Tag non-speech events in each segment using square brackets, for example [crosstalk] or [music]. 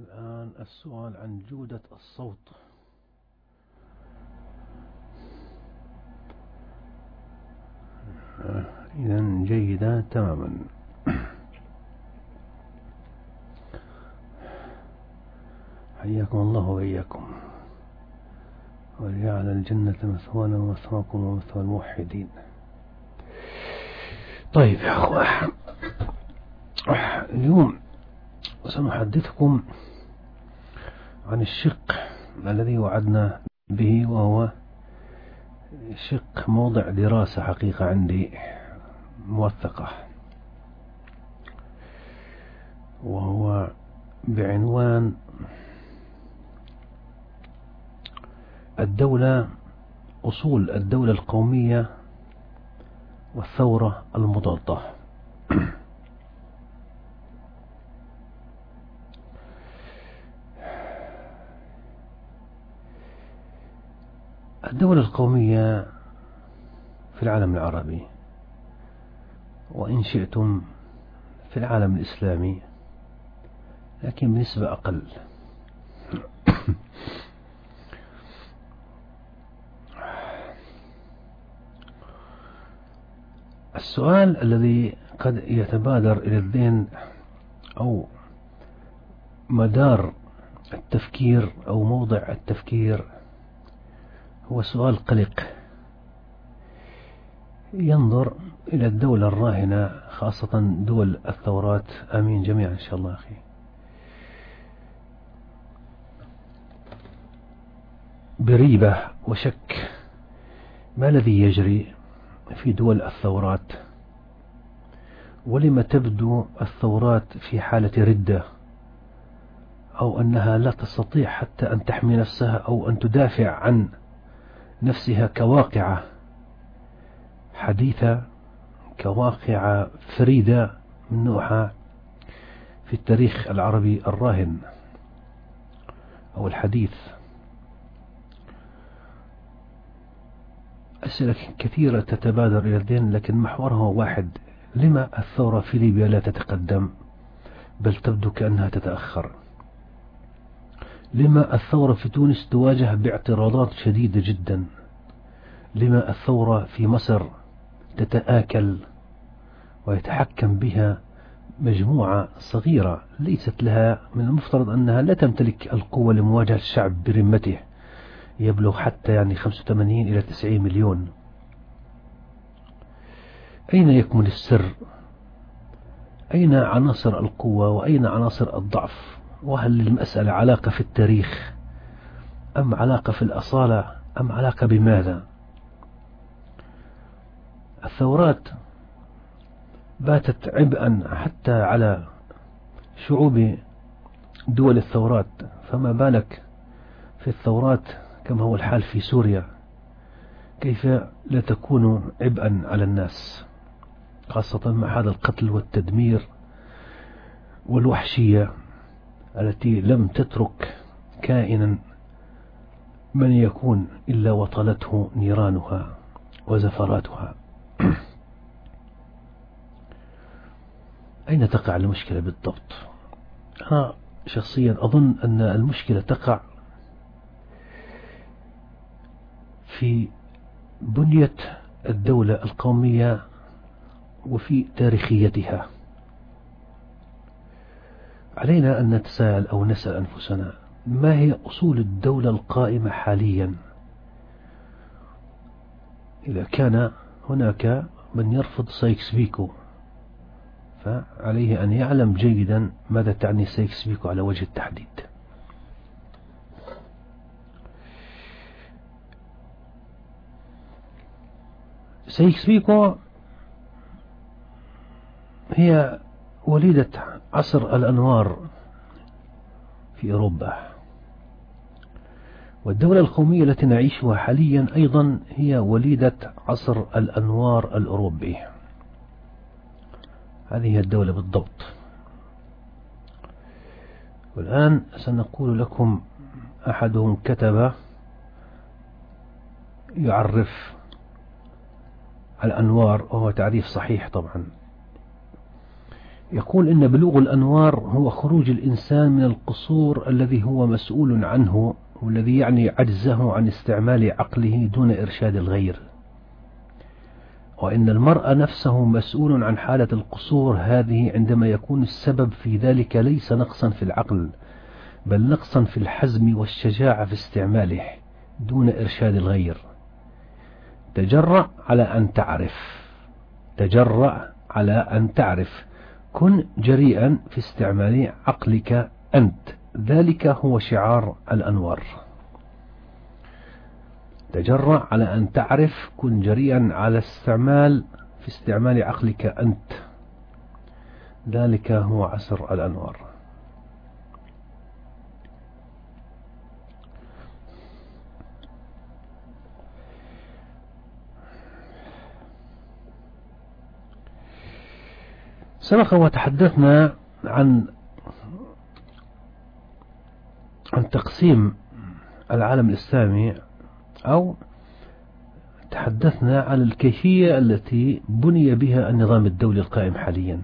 الآن السؤال عن جودة الصوت. إذا جيدة تماما. حياكم الله وإياكم. وجعل الجنة مثوانا ومثواكم ومثوى الموحدين. طيب يا أخوة اليوم سنحدثكم عن الشق الذي وعدنا به وهو شق موضع دراسة حقيقة عندي موثقة. وهو بعنوان الدولة أصول الدولة القومية والثورة المضادة. [clears throat] الدولة القومية في العالم العربي وإن شئتم في العالم الإسلامي لكن بنسبة أقل. [coughs] السؤال الذي قد يتبادر إلى الذهن أو مدار التفكير أو موضع التفكير هو سؤال قلق. ينظر إلى الدولة الراهنة خاصة دول الثورات. آمين جميعا إن شاء الله أخي. بريبة وشك. ما الذي يجري في دول الثورات؟ ولم تبدو الثورات في حالة ردة؟ أو أنها لا تستطيع حتى أن تحمي نفسها أو أن تدافع عن نفسها كواقعة. حديثة كواقعة فريدة من نوعها في التاريخ العربي الراهن. أو الحديث. أسئلة كثيرة تتبادر إلى الذهن لكن محورها واحد. لما الثورة في ليبيا لا تتقدم؟ بل تبدو كأنها تتأخر. لما الثورة في تونس تواجه باعتراضات شديدة جدا لما الثورة في مصر تتآكل ويتحكم بها مجموعة صغيرة ليست لها من المفترض أنها لا تمتلك القوة لمواجهة الشعب برمته. يبلغ حتى يعني 85 إلى 90 مليون. أين يكمن السر؟ أين عناصر القوة؟ وأين عناصر الضعف؟ وهل للمسألة علاقة في التاريخ أم علاقة في الأصالة أم علاقة بماذا؟ الثورات باتت عبئا حتى على شعوب دول الثورات فما بالك في الثورات كما هو الحال في سوريا؟ كيف لا تكون عبئا على الناس خاصة مع هذا القتل والتدمير والوحشية؟ التي لم تترك كائنا من يكون إلا وطلته نيرانها وزفراتها. أين تقع المشكلة بالضبط؟ أنا شخصيا أظن أن المشكلة تقع في بنية الدولة القومية وفي تاريخيتها. علينا أن نتساءل أو نسأل أنفسنا ما هي أصول الدولة القائمة حاليا؟ إذا كان هناك من يرفض سايكس بيكو فعليه أن يعلم جيدا ماذا تعني سايكس بيكو على وجه التحديد. سايكس بيكو هي وليدة عصر الأنوار في أوروبا. والدولة القومية التي نعيشها حاليا أيضا هي وليدة عصر الأنوار الأوروبي. هذه الدولة بالضبط. والآن سنقول لكم أحدهم كتب يعرف الأنوار وهو تعريف صحيح طبعا. يقول إن بلوغ الأنوار هو خروج الإنسان من القصور الذي هو مسؤول عنه والذي يعني عجزه عن استعمال عقله دون إرشاد الغير. وإن المرء نفسه مسؤول عن حالة القصور هذه عندما يكون السبب في ذلك ليس نقصا في العقل بل نقصا في الحزم والشجاعة في استعماله دون إرشاد الغير. تجرأ على أن تعرف. تجرأ على أن تعرف. كن جريئا في استعمال عقلك أنت. ذلك هو شعار الأنوار. تجرأ على أن تعرف كن جريئا على استعمال في استعمال عقلك أنت. ذلك هو عصر الأنوار. سبق وتحدثنا عن عن تقسيم العالم الإسلامي أو تحدثنا عن الكيفية التي بني بها النظام الدولي القائم حاليا.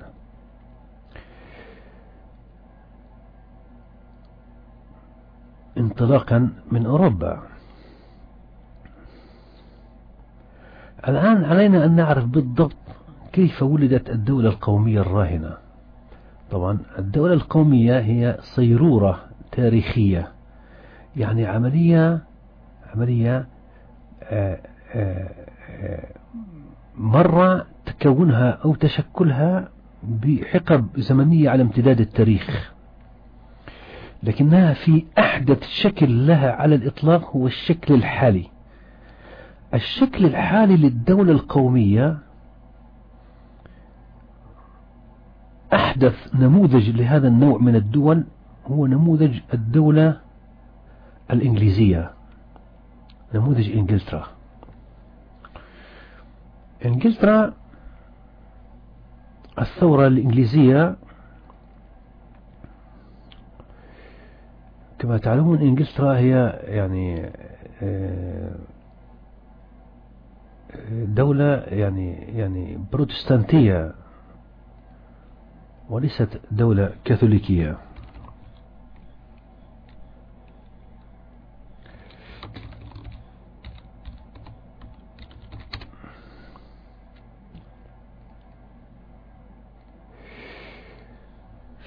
انطلاقا من أوروبا. الآن علينا أن نعرف بالضبط كيف ولدت الدولة القومية الراهنة؟ طبعا الدولة القومية هي صيرورة تاريخية يعني عملية عملية آه، آه، آه، مرة تكونها أو تشكلها بحقب زمنية على امتداد التاريخ. لكنها في أحدث شكل لها على الإطلاق هو الشكل الحالي. الشكل الحالي للدولة القومية أحدث نموذج لهذا النوع من الدول هو نموذج الدولة الإنجليزية. نموذج إنجلترا. إنجلترا الثورة الإنجليزية كما تعلمون إنجلترا هي يعني آه، دولة يعني يعني بروتستانتية. وليست دولة كاثوليكية.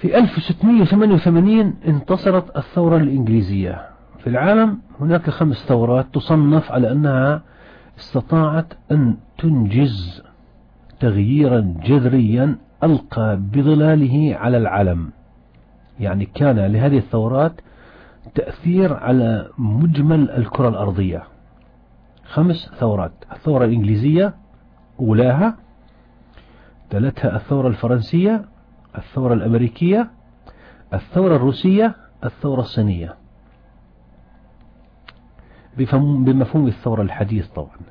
في 1688 انتصرت الثورة الإنجليزية. في العالم هناك خمس ثورات تصنف على أنها استطاعت أن تنجز تغييرا جذريا ألقى بظلاله على العالم. يعني كان لهذه الثورات تأثير على مجمل الكرة الأرضية. خمس ثورات. الثورة الإنجليزية أولاها تلتها الثورة الفرنسية الثورة الأمريكية الثورة الروسية الثورة الصينية. بمفهوم الثورة الحديث طبعا.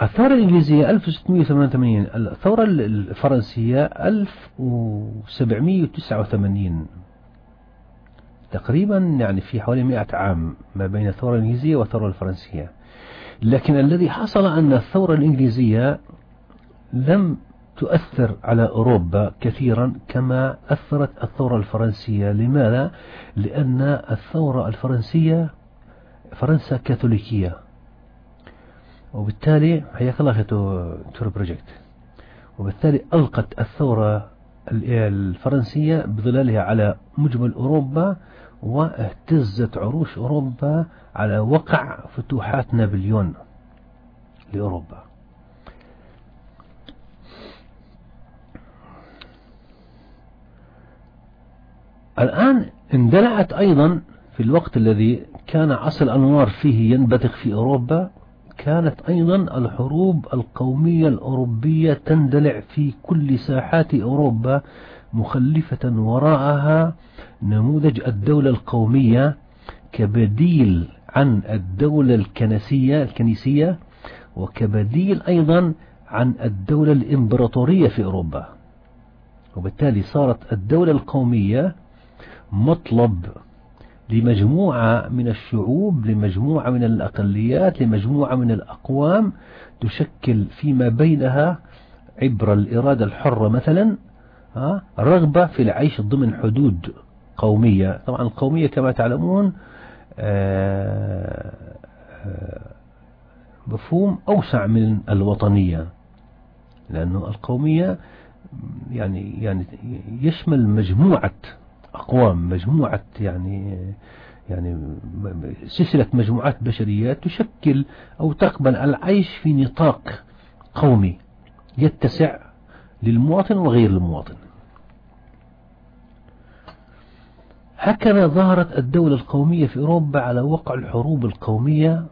الثورة الإنجليزية 1688 الثورة الفرنسية 1789 تقريبا يعني في حوالي 100 عام ما بين الثورة الإنجليزية والثورة الفرنسية. لكن الذي حصل أن الثورة الإنجليزية لم تؤثر على أوروبا كثيرا كما أثرت الثورة الفرنسية. لماذا؟ لأن الثورة الفرنسية فرنسا كاثوليكية. وبالتالي حياك الله تور بروجكت وبالتالي ألقت الثورة الفرنسية بظلالها على مجمل أوروبا واهتزت عروش أوروبا على وقع فتوحات نابليون لأوروبا. الآن اندلعت أيضا في الوقت الذي كان عصر الأنوار فيه ينبثق في أوروبا كانت أيضا الحروب القومية الأوروبية تندلع في كل ساحات أوروبا مخلفة وراءها نموذج الدولة القومية كبديل عن الدولة الكنسية الكنيسية وكبديل أيضا عن الدولة الإمبراطورية في أوروبا. وبالتالي صارت الدولة القومية مطلب لمجموعة من الشعوب لمجموعة من الأقليات لمجموعة من الأقوام تشكل فيما بينها عبر الإرادة الحرة مثلا رغبة في العيش ضمن حدود قومية. طبعا القومية كما تعلمون آه، آه، مفهوم أوسع من الوطنية لأنه القومية يعني يعني يشمل مجموعة أقوام مجموعة يعني يعني سلسلة مجموعات بشرية تشكل أو تقبل العيش في نطاق قومي يتسع للمواطن وغير المواطن. هكذا ظهرت الدولة القومية في أوروبا على وقع الحروب القومية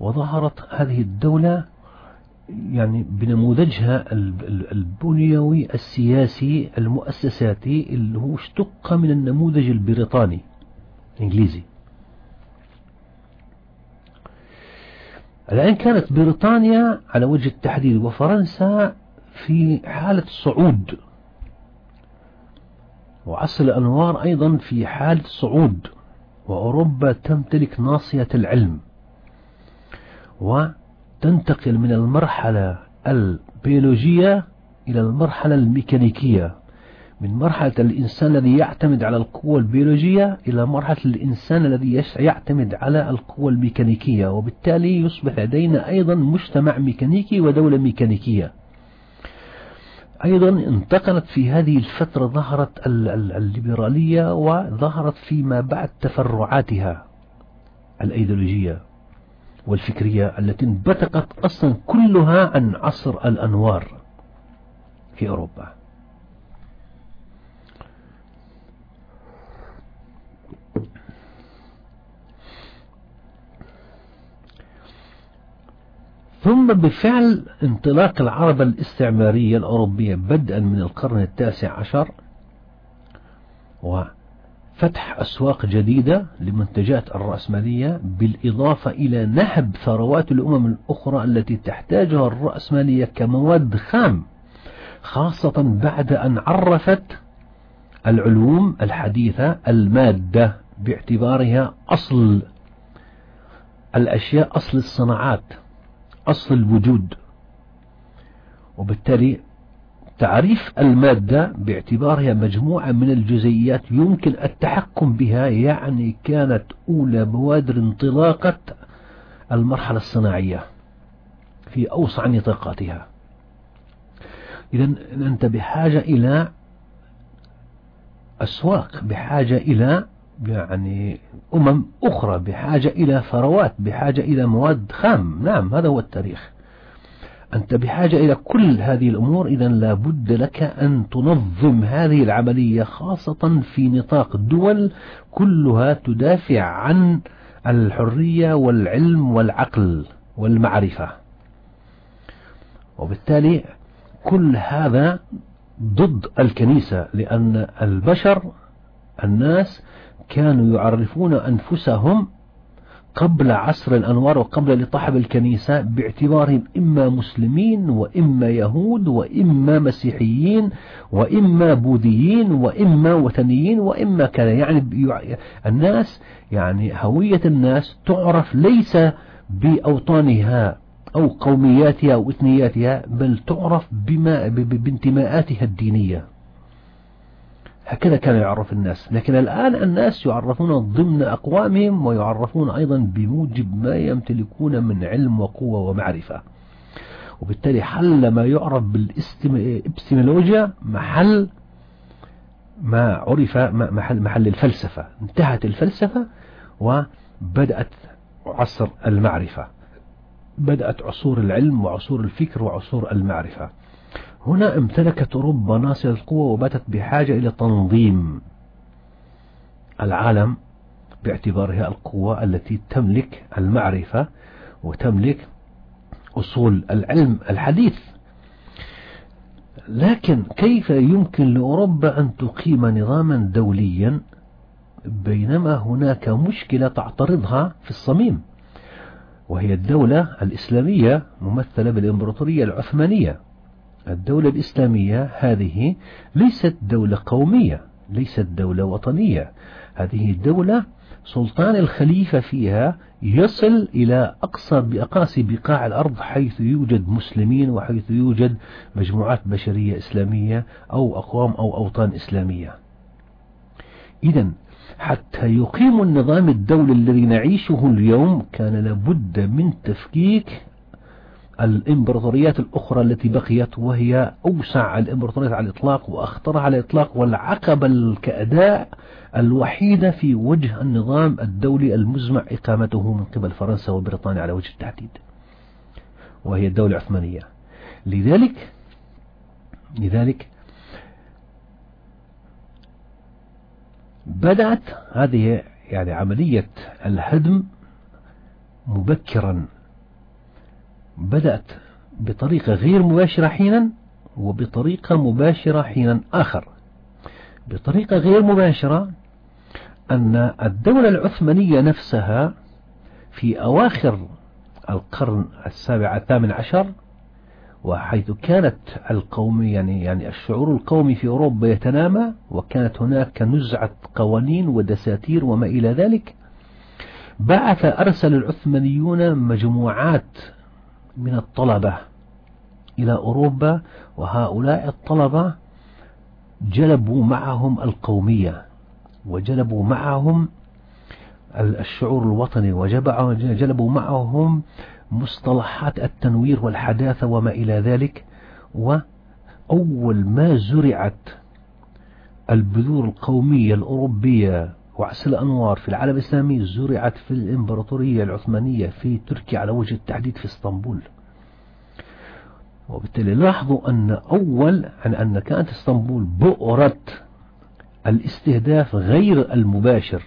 وظهرت هذه الدولة يعني بنموذجها البنيوي السياسي المؤسساتي اللي هو اشتق من النموذج البريطاني الإنجليزي. الآن كانت بريطانيا على وجه التحديد وفرنسا في حالة صعود. وعصر الأنوار أيضا في حالة صعود. وأوروبا تمتلك ناصية العلم. وتنتقل من المرحلة البيولوجية إلى المرحلة الميكانيكية. من مرحلة الإنسان الذي يعتمد على القوة البيولوجية إلى مرحلة الإنسان الذي يعتمد على القوة الميكانيكية وبالتالي يصبح لدينا أيضا مجتمع ميكانيكي ودولة ميكانيكية. أيضا انتقلت في هذه الفترة ظهرت الليبرالية وظهرت فيما بعد تفرعاتها الأيديولوجية. والفكرية التي انبثقت أصلا كلها عن عصر الأنوار في أوروبا. ثم بفعل انطلاق العربة الاستعمارية الأوروبية بدءا من القرن التاسع عشر وفتح أسواق جديدة لمنتجات الرأسمالية بالإضافة إلى نهب ثروات الأمم الأخرى التي تحتاجها الرأسمالية كمواد خام خاصة بعد أن عرفت العلوم الحديثة المادة باعتبارها أصل الأشياء أصل الصناعات أصل الوجود. وبالتالي تعريف المادة باعتبارها مجموعة من الجزيئات يمكن التحكم بها يعني كانت أولى بوادر انطلاقة المرحلة الصناعية في أوسع نطاقاتها. إذا أنت بحاجة إلى أسواق بحاجة إلى يعني أمم أخرى بحاجة إلى ثروات بحاجة إلى مواد خام. نعم هذا هو التاريخ. أنت بحاجة إلى كل هذه الأمور إذا لابد لك أن تنظم هذه العملية خاصة في نطاق دول كلها تدافع عن الحرية والعلم والعقل والمعرفة. وبالتالي كل هذا ضد الكنيسة لأن البشر الناس كانوا يعرفون أنفسهم قبل عصر الأنوار وقبل لطحب الكنيسة باعتبارهم إما مسلمين وإما يهود وإما مسيحيين وإما بوذيين وإما وثنيين وإما كذا. يعني الناس يعني هوية الناس تعرف ليس بأوطانها أو قومياتها أو إثنياتها بل تعرف بما بانتماءاتها الدينية. هكذا كان يعرف الناس. لكن الآن الناس يعرفون ضمن أقوامهم ويعرفون أيضا بموجب ما يمتلكون من علم وقوة ومعرفة. وبالتالي حل ما يعرف بالإبستيمولوجيا محل ما عرف محل, محل الفلسفة. انتهت الفلسفة وبدأت عصر المعرفة. بدأت عصور العلم وعصور الفكر وعصور المعرفة. هنا امتلكت أوروبا ناصية القوة وباتت بحاجة إلى تنظيم العالم باعتبارها القوة التي تملك المعرفة وتملك أصول العلم الحديث. لكن كيف يمكن لأوروبا أن تقيم نظاما دوليا بينما هناك مشكلة تعترضها في الصميم؟ وهي الدولة الإسلامية ممثلة بالإمبراطورية العثمانية. الدولة الإسلامية هذه ليست دولة قومية ليست دولة وطنية. هذه دولة سلطان الخليفة فيها يصل إلى أقصى بأقاصي بقاع الأرض حيث يوجد مسلمين وحيث يوجد مجموعات بشرية إسلامية أو أقوام أو أوطان إسلامية. إذا حتى يقيم النظام الدولي الذي نعيشه اليوم كان لابد من تفكيك الإمبراطوريات الأخرى التي بقيت وهي أوسع الإمبراطوريات على الإطلاق وأخطرها على الإطلاق والعقبة كأداء الوحيدة في وجه النظام الدولي المزمع إقامته من قبل فرنسا وبريطانيا على وجه التحديد وهي الدولة العثمانية. لذلك لذلك بدأت هذه يعني عملية الهدم مبكرا. بدأت بطريقة غير مباشرة حينا وبطريقة مباشرة حينا آخر. بطريقة غير مباشرة أن الدولة العثمانية نفسها في أواخر القرن السابع الثامن عشر وحيث كانت القومية يعني يعني الشعور القومي في أوروبا يتنامى وكانت هناك نزعة قوانين ودساتير وما إلى ذلك بعث أرسل العثمانيون مجموعات من الطلبة إلى أوروبا وهؤلاء الطلبة جلبوا معهم القومية وجلبوا معهم الشعور الوطني وجلبوا معهم مصطلحات التنوير والحداثة وما إلى ذلك. وأول ما زرعت البذور القومية الأوروبية وعسل الأنوار في العالم الإسلامي زرعت في الإمبراطورية العثمانية في تركيا على وجه التحديد في إسطنبول. وبالتالي لاحظوا أن أول عن أن كانت إسطنبول بؤرة الاستهداف غير المباشر.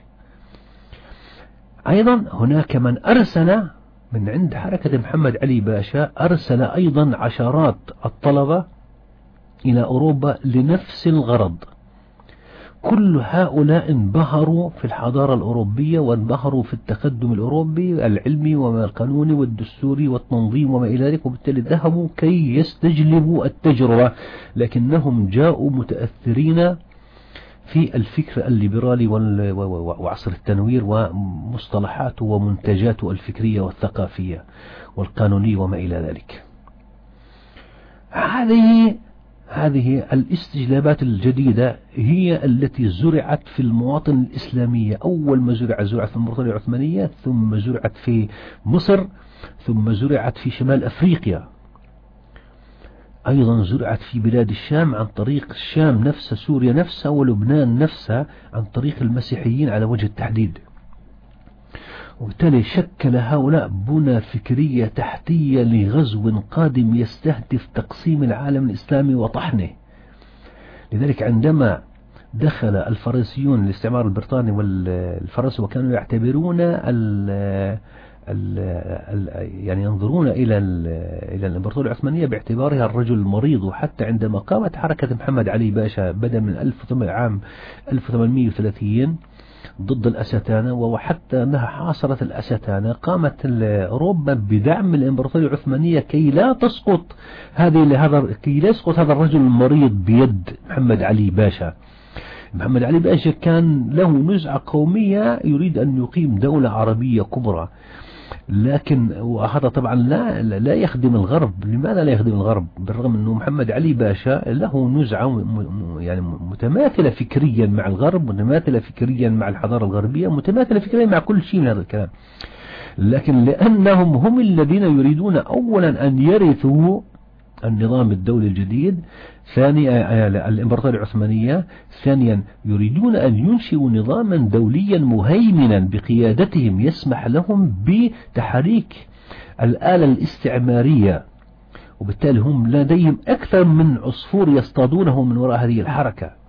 أيضا هناك من أرسل من عند حركة محمد علي باشا أرسل أيضا عشرات الطلبة إلى أوروبا لنفس الغرض. كل هؤلاء انبهروا في الحضارة الأوروبية وانبهروا في التقدم الأوروبي العلمي والقانوني والدستوري والتنظيم وما إلى ذلك وبالتالي ذهبوا كي يستجلبوا التجربة. لكنهم جاءوا متأثرين في الفكر الليبرالي وعصر التنوير ومصطلحاته ومنتجاته الفكرية والثقافية والقانونية وما إلى ذلك. هذه هذه الاستجلابات الجديدة هي التي زرعت في المواطن الإسلامية أول ما زرعت زرعت في الإمبراطورية العثمانية ثم زرعت في مصر ثم زرعت في شمال أفريقيا. أيضا زرعت في بلاد الشام عن طريق الشام نفسها سوريا نفسها ولبنان نفسها عن طريق المسيحيين على وجه التحديد. وبالتالي شكل هؤلاء بنى فكرية تحتية لغزو قادم يستهدف تقسيم العالم الإسلامي وطحنه. لذلك عندما دخل الفرنسيون الاستعمار البريطاني والفرنسي وكانوا يعتبرون يعني ينظرون إلى إلى الإمبراطورية العثمانية باعتبارها الرجل المريض وحتى عندما قامت حركة محمد علي باشا بدأ من عام 1830 ضد الأستانة وحتى أنها حاصرت الأستانة قامت أوروبا بدعم الإمبراطورية العثمانية كي لا تسقط هذه هذا كي لا يسقط هذا الرجل المريض بيد محمد علي باشا. محمد علي باشا كان له نزعة قومية يريد أن يقيم دولة عربية كبرى. لكن وهذا طبعا لا لا يخدم الغرب. لماذا لا يخدم الغرب؟ بالرغم أنه محمد علي باشا له نزعة يعني متماثلة فكريا مع الغرب متماثلة فكريا مع الحضارة الغربية متماثلة فكريا مع كل شيء من هذا الكلام. لكن لأنهم هم الذين يريدون أولا أن يرثوا النظام الدولي الجديد. ثانيا الإمبراطورية العثمانية. ثانيا يريدون أن ينشئوا نظاما دوليا مهيمنا بقيادتهم يسمح لهم بتحريك الآلة الاستعمارية. وبالتالي هم لديهم أكثر من عصفور يصطادونه من وراء هذه الحركة.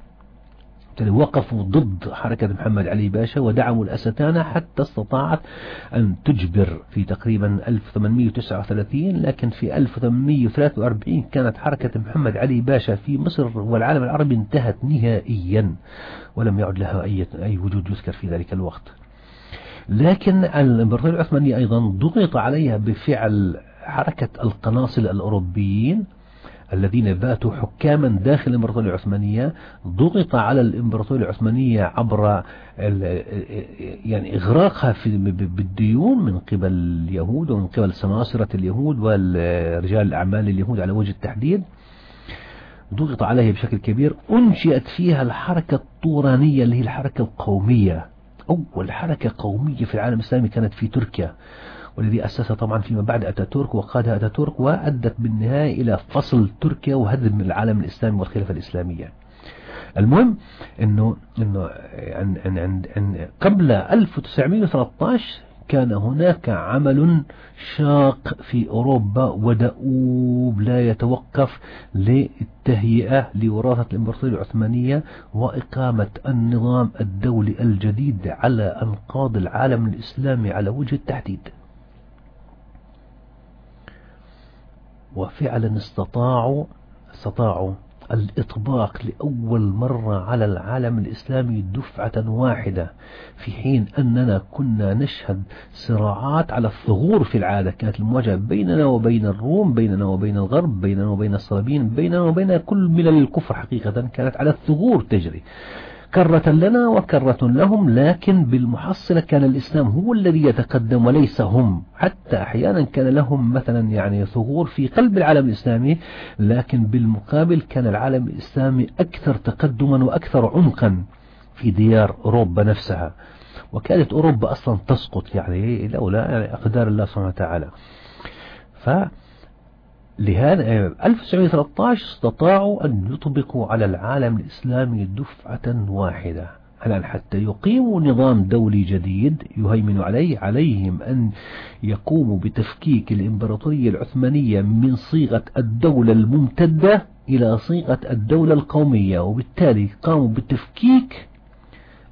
وقفوا ضد حركة محمد علي باشا ودعموا الأستانة حتى استطاعت أن تجبر في تقريبا 1839 لكن في 1843 كانت حركة محمد علي باشا في مصر والعالم العربي انتهت نهائيا ولم يعد لها أي, أي وجود يذكر في ذلك الوقت. لكن الإمبراطورية العثمانية أيضا ضغط عليها بفعل حركة القناصل الأوروبيين الذين باتوا حكاما داخل الإمبراطورية العثمانية ضغط على الإمبراطورية العثمانية عبر يعني إغراقها في بالديون من قبل اليهود ومن قبل سماسرة اليهود ورجال الأعمال اليهود على وجه التحديد. ضغط عليها بشكل كبير. أنشئت فيها الحركة الطورانية اللي هي الحركة القومية. أول حركة قومية في العالم الإسلامي كانت في تركيا. والذي أسسها طبعا فيما بعد أتاتورك وقادها أتاتورك وأدت بالنهاية إلى فصل تركيا وهدم العالم الإسلامي والخلافة الإسلامية. المهم إنه إنه عن عن عن قبل 1913 كان هناك عمل شاق في أوروبا ودؤوب لا يتوقف للتهيئة لوراثة الإمبراطورية العثمانية وإقامة النظام الدولي الجديد على أنقاض العالم الإسلامي على وجه التحديد. وفعلا استطاعوا استطاعوا الإطباق لأول مرة على العالم الإسلامي دفعة واحدة في حين أننا كنا نشهد صراعات على الثغور في العادة كانت المواجهة بيننا وبين الروم بيننا وبين الغرب بيننا وبين الصليبيين بيننا وبين كل ملل الكفر حقيقة كانت على الثغور تجري. كرة لنا وكرة لهم لكن بالمحصلة كان الإسلام هو الذي يتقدم وليس هم. حتى أحيانا كان لهم مثلا يعني ثغور في قلب العالم الإسلامي لكن بالمقابل كان العالم الإسلامي أكثر تقدما وأكثر عمقا في ديار أوروبا نفسها. وكانت أوروبا أصلا تسقط يعني لولا يعني أقدار الله سبحانه وتعالى. ف لهذا 1913 استطاعوا أن يطبقوا على العالم الإسلامي دفعة واحدة الآن حتى يقيموا نظام دولي جديد يهيمن عليه عليهم أن يقوموا بتفكيك الإمبراطورية العثمانية من صيغة الدولة الممتدة إلى صيغة الدولة القومية وبالتالي قاموا بتفكيك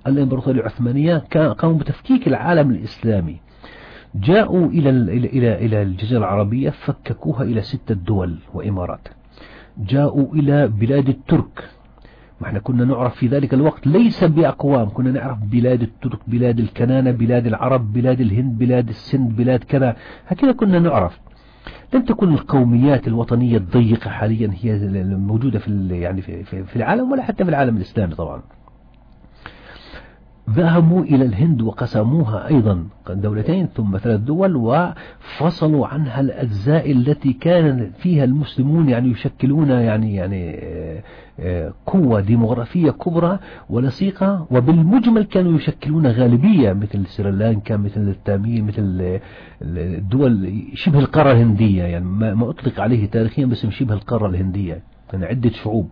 الإمبراطورية العثمانية قاموا بتفكيك العالم الإسلامي. جاءوا إلى إلى إلى الجزيرة العربية فككوها إلى ستة دول وإمارات. جاءوا إلى بلاد الترك. ما إحنا كنا نعرف في ذلك الوقت ليس بأقوام كنا نعرف بلاد الترك بلاد الكنانة بلاد العرب بلاد الهند بلاد السند بلاد كذا. هكذا كنا نعرف. لم تكن القوميات الوطنية الضيقة حاليا هي الموجودة في يعني في, في العالم ولا حتى في العالم الإسلامي طبعا. ذهبوا إلى الهند وقسموها أيضا دولتين ثم ثلاث دول وفصلوا عنها الأجزاء التي كان فيها المسلمون يعني يشكلون يعني يعني آه، آه، قوة ديمغرافية كبرى ولصيقة وبالمجمل كانوا يشكلون غالبية مثل سريلانكا مثل التامين مثل الدول شبه القارة الهندية يعني ما أطلق عليه تاريخيا بس شبه القارة الهندية يعني عدة شعوب.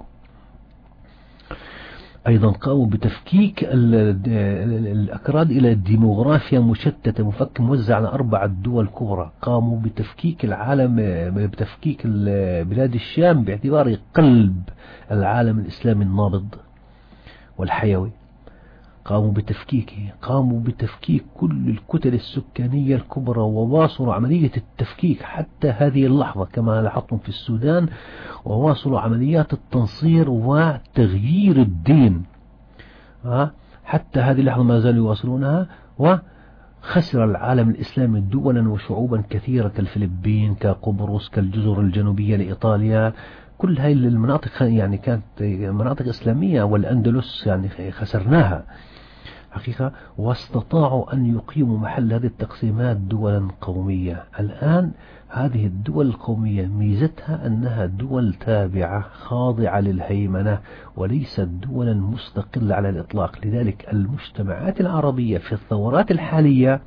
أيضا قاموا بتفكيك الأكراد إلى ديموغرافيا مشتتة مفك موزع على أربعة دول كبرى. قاموا بتفكيك العالم بتفكيك بلاد الشام باعتباره قلب العالم الإسلامي النابض والحيوي. قاموا بتفكيكه قاموا بتفكيك كل الكتل السكانية الكبرى وواصلوا عملية التفكيك حتى هذه اللحظة كما لاحظتم في السودان وواصلوا عمليات التنصير وتغيير الدين. حتى هذه اللحظة ما زالوا يواصلونها وخسر العالم الإسلامي دولا وشعوبا كثيرة كالفلبين كقبرص كالجزر الجنوبية لإيطاليا. كل هذه المناطق يعني كانت مناطق إسلامية والأندلس يعني خسرناها. حقيقة واستطاعوا أن يقيموا محل هذه التقسيمات دولا قومية. الآن هذه الدول القومية ميزتها أنها دول تابعة خاضعة للهيمنة وليست دولا مستقلة على الإطلاق. لذلك المجتمعات العربية في الثورات الحالية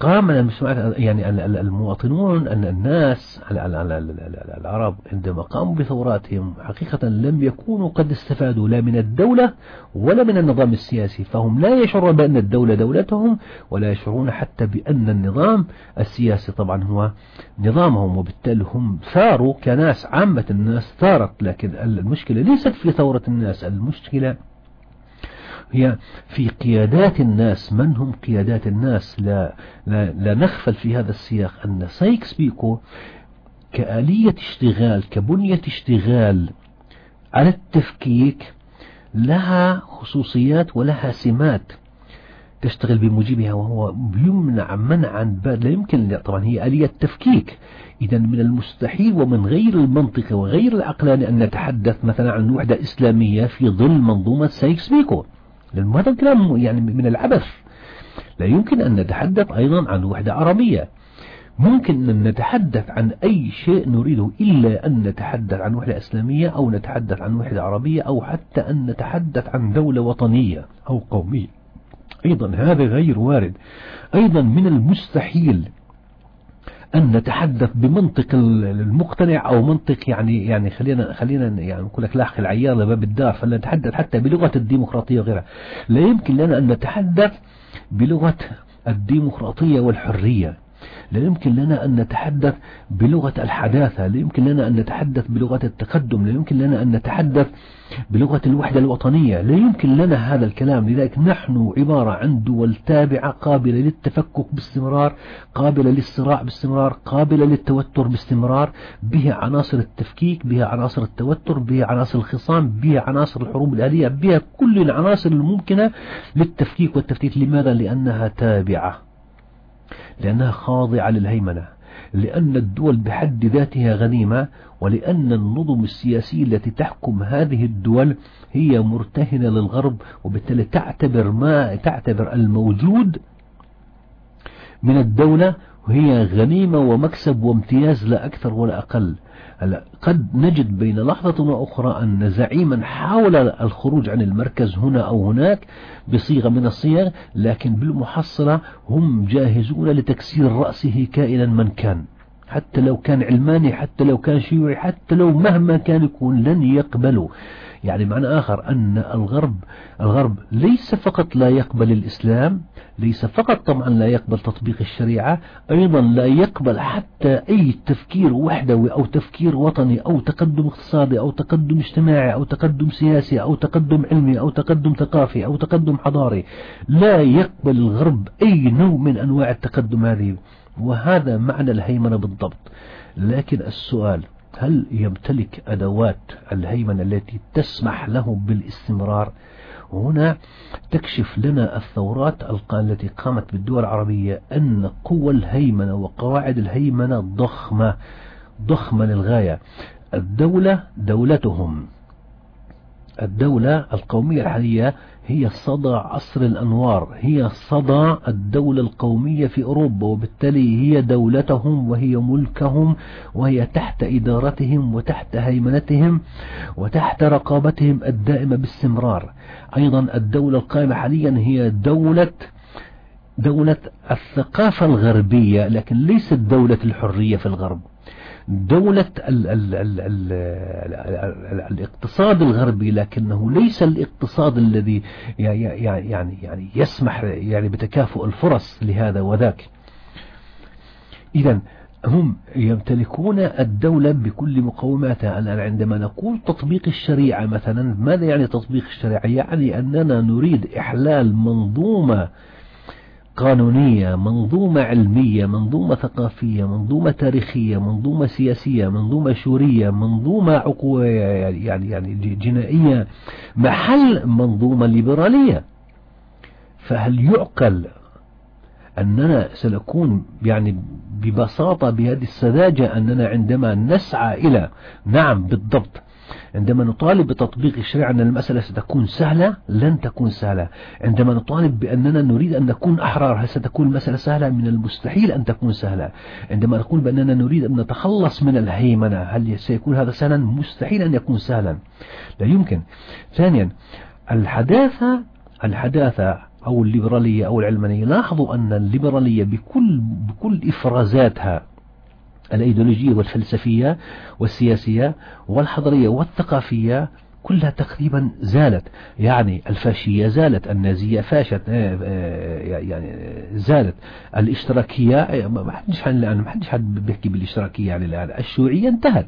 قام يعني المواطنون أن الناس العرب عندما قاموا بثوراتهم حقيقة لم يكونوا قد استفادوا لا من الدولة ولا من النظام السياسي فهم لا يشعرون بأن الدولة دولتهم ولا يشعرون حتى بأن النظام السياسي طبعا هو نظامهم وبالتالي هم ثاروا كناس عامة الناس ثارت لكن المشكلة ليست في ثورة الناس المشكلة هي في قيادات الناس. من هم قيادات الناس؟ لا, لا, لا نغفل في هذا السياق أن سايكس بيكو كآلية اشتغال كبنية اشتغال على التفكيك لها خصوصيات ولها سمات تشتغل بموجبها وهو يمنع منعا لا يمكن طبعا هي آلية تفكيك. إذا من المستحيل ومن غير المنطق وغير العقلاني أن نتحدث مثلا عن وحدة إسلامية في ظل منظومة سايكس بيكو لأن هذا الكلام يعني من العبث. لا يمكن أن نتحدث أيضا عن وحدة عربية. ممكن أن نتحدث عن أي شيء نريده إلا أن نتحدث عن وحدة إسلامية أو نتحدث عن وحدة عربية أو حتى أن نتحدث عن دولة وطنية أو قومية. أيضا هذا غير وارد. أيضا من المستحيل أن نتحدث بمنطق المقتنع أو منطق يعني يعني خلينا خلينا يعني نقول لك لاحق العيار لباب الدار فلنتحدث حتى بلغة الديمقراطية وغيرها. لا يمكن لنا أن نتحدث بلغة الديمقراطية والحرية. لا يمكن لنا أن نتحدث بلغة الحداثة لا يمكن لنا أن نتحدث بلغة التقدم لا يمكن لنا أن نتحدث بلغة الوحدة الوطنية لا يمكن لنا هذا الكلام. لذلك نحن عبارة عن دول تابعة قابلة للتفكك باستمرار قابلة للصراع باستمرار قابلة للتوتر باستمرار. بها عناصر التفكيك بها عناصر التوتر بها عناصر الخصام بها عناصر الحروب الآلية بها كل العناصر الممكنة للتفكيك والتفتيت. لماذا؟ لأنها تابعة. لأنها خاضعة للهيمنة لأن الدول بحد ذاتها غنيمة ولأن النظم السياسية التي تحكم هذه الدول هي مرتهنة للغرب وبالتالي تعتبر ما تعتبر الموجود من الدولة هي غنيمة ومكسب وامتياز لا أكثر ولا أقل. قد نجد بين لحظة وأخرى أن زعيما حاول الخروج عن المركز هنا أو هناك بصيغة من الصيغ لكن بالمحصلة هم جاهزون لتكسير رأسه كائنا من كان. حتى لو كان علماني حتى لو كان شيوعي حتى لو مهما كان يكون لن يقبلوا يعني معنى آخر أن الغرب الغرب ليس فقط لا يقبل الإسلام ليس فقط طبعا لا يقبل تطبيق الشريعة أيضا لا يقبل حتى أي تفكير وحدوي أو تفكير وطني أو تقدم اقتصادي أو تقدم اجتماعي أو تقدم سياسي أو تقدم علمي أو تقدم ثقافي أو تقدم حضاري. لا يقبل الغرب أي نوع من أنواع التقدم هذه. وهذا معنى الهيمنة بالضبط. لكن السؤال هل يمتلك أدوات الهيمنة التي تسمح له بالاستمرار؟ هنا تكشف لنا الثورات التي قامت بالدول العربية أن قوى الهيمنة وقواعد الهيمنة ضخمة ضخمة للغاية. الدولة دولتهم الدولة القومية الحالية هي صدى عصر الأنوار هي صدى الدولة القومية في أوروبا وبالتالي هي دولتهم وهي ملكهم وهي تحت إدارتهم وتحت هيمنتهم وتحت رقابتهم الدائمة باستمرار. أيضا الدولة القائمة حاليا هي دولة دولة الثقافة الغربية لكن ليست دولة الحرية في الغرب. دولة ال ال ال ال ال الاقتصاد الغربي لكنه ليس الاقتصاد الذي يعني يعني يعني يسمح يعني بتكافؤ الفرص لهذا وذاك. إذا هم يمتلكون الدولة بكل مقوماتها الآن عندما نقول تطبيق الشريعة مثلا ماذا يعني تطبيق الشريعة؟ يعني أننا نريد إحلال منظومة قانونية منظومة علمية منظومة ثقافية منظومة تاريخية منظومة سياسية منظومة شورية منظومة عقوية يعني يعني جنائية محل منظومة ليبرالية. فهل يعقل أننا سنكون يعني ببساطة بهذه السذاجة أننا عندما نسعى إلى نعم بالضبط عندما نطالب بتطبيق الشريعة أن المسألة ستكون سهلة لن تكون سهلة. عندما نطالب بأننا نريد أن نكون أحرار هل ستكون المسألة سهلة؟ من المستحيل أن تكون سهلة. عندما نقول بأننا نريد أن نتخلص من الهيمنة هل سيكون هذا سهلا؟ مستحيل أن يكون سهلا. لا يمكن. ثانيا الحداثة الحداثة أو الليبرالية أو العلمانية لاحظوا أن الليبرالية بكل بكل إفرازاتها الأيديولوجية والفلسفية والسياسية والحضارية والثقافية كلها تقريبا زالت. يعني الفاشية زالت النازية فاشت آه، آه، يعني زالت. الاشتراكية ما حدش الآن ما حدش حد بيحكي بالاشتراكية يعني الآن. الشيوعية انتهت.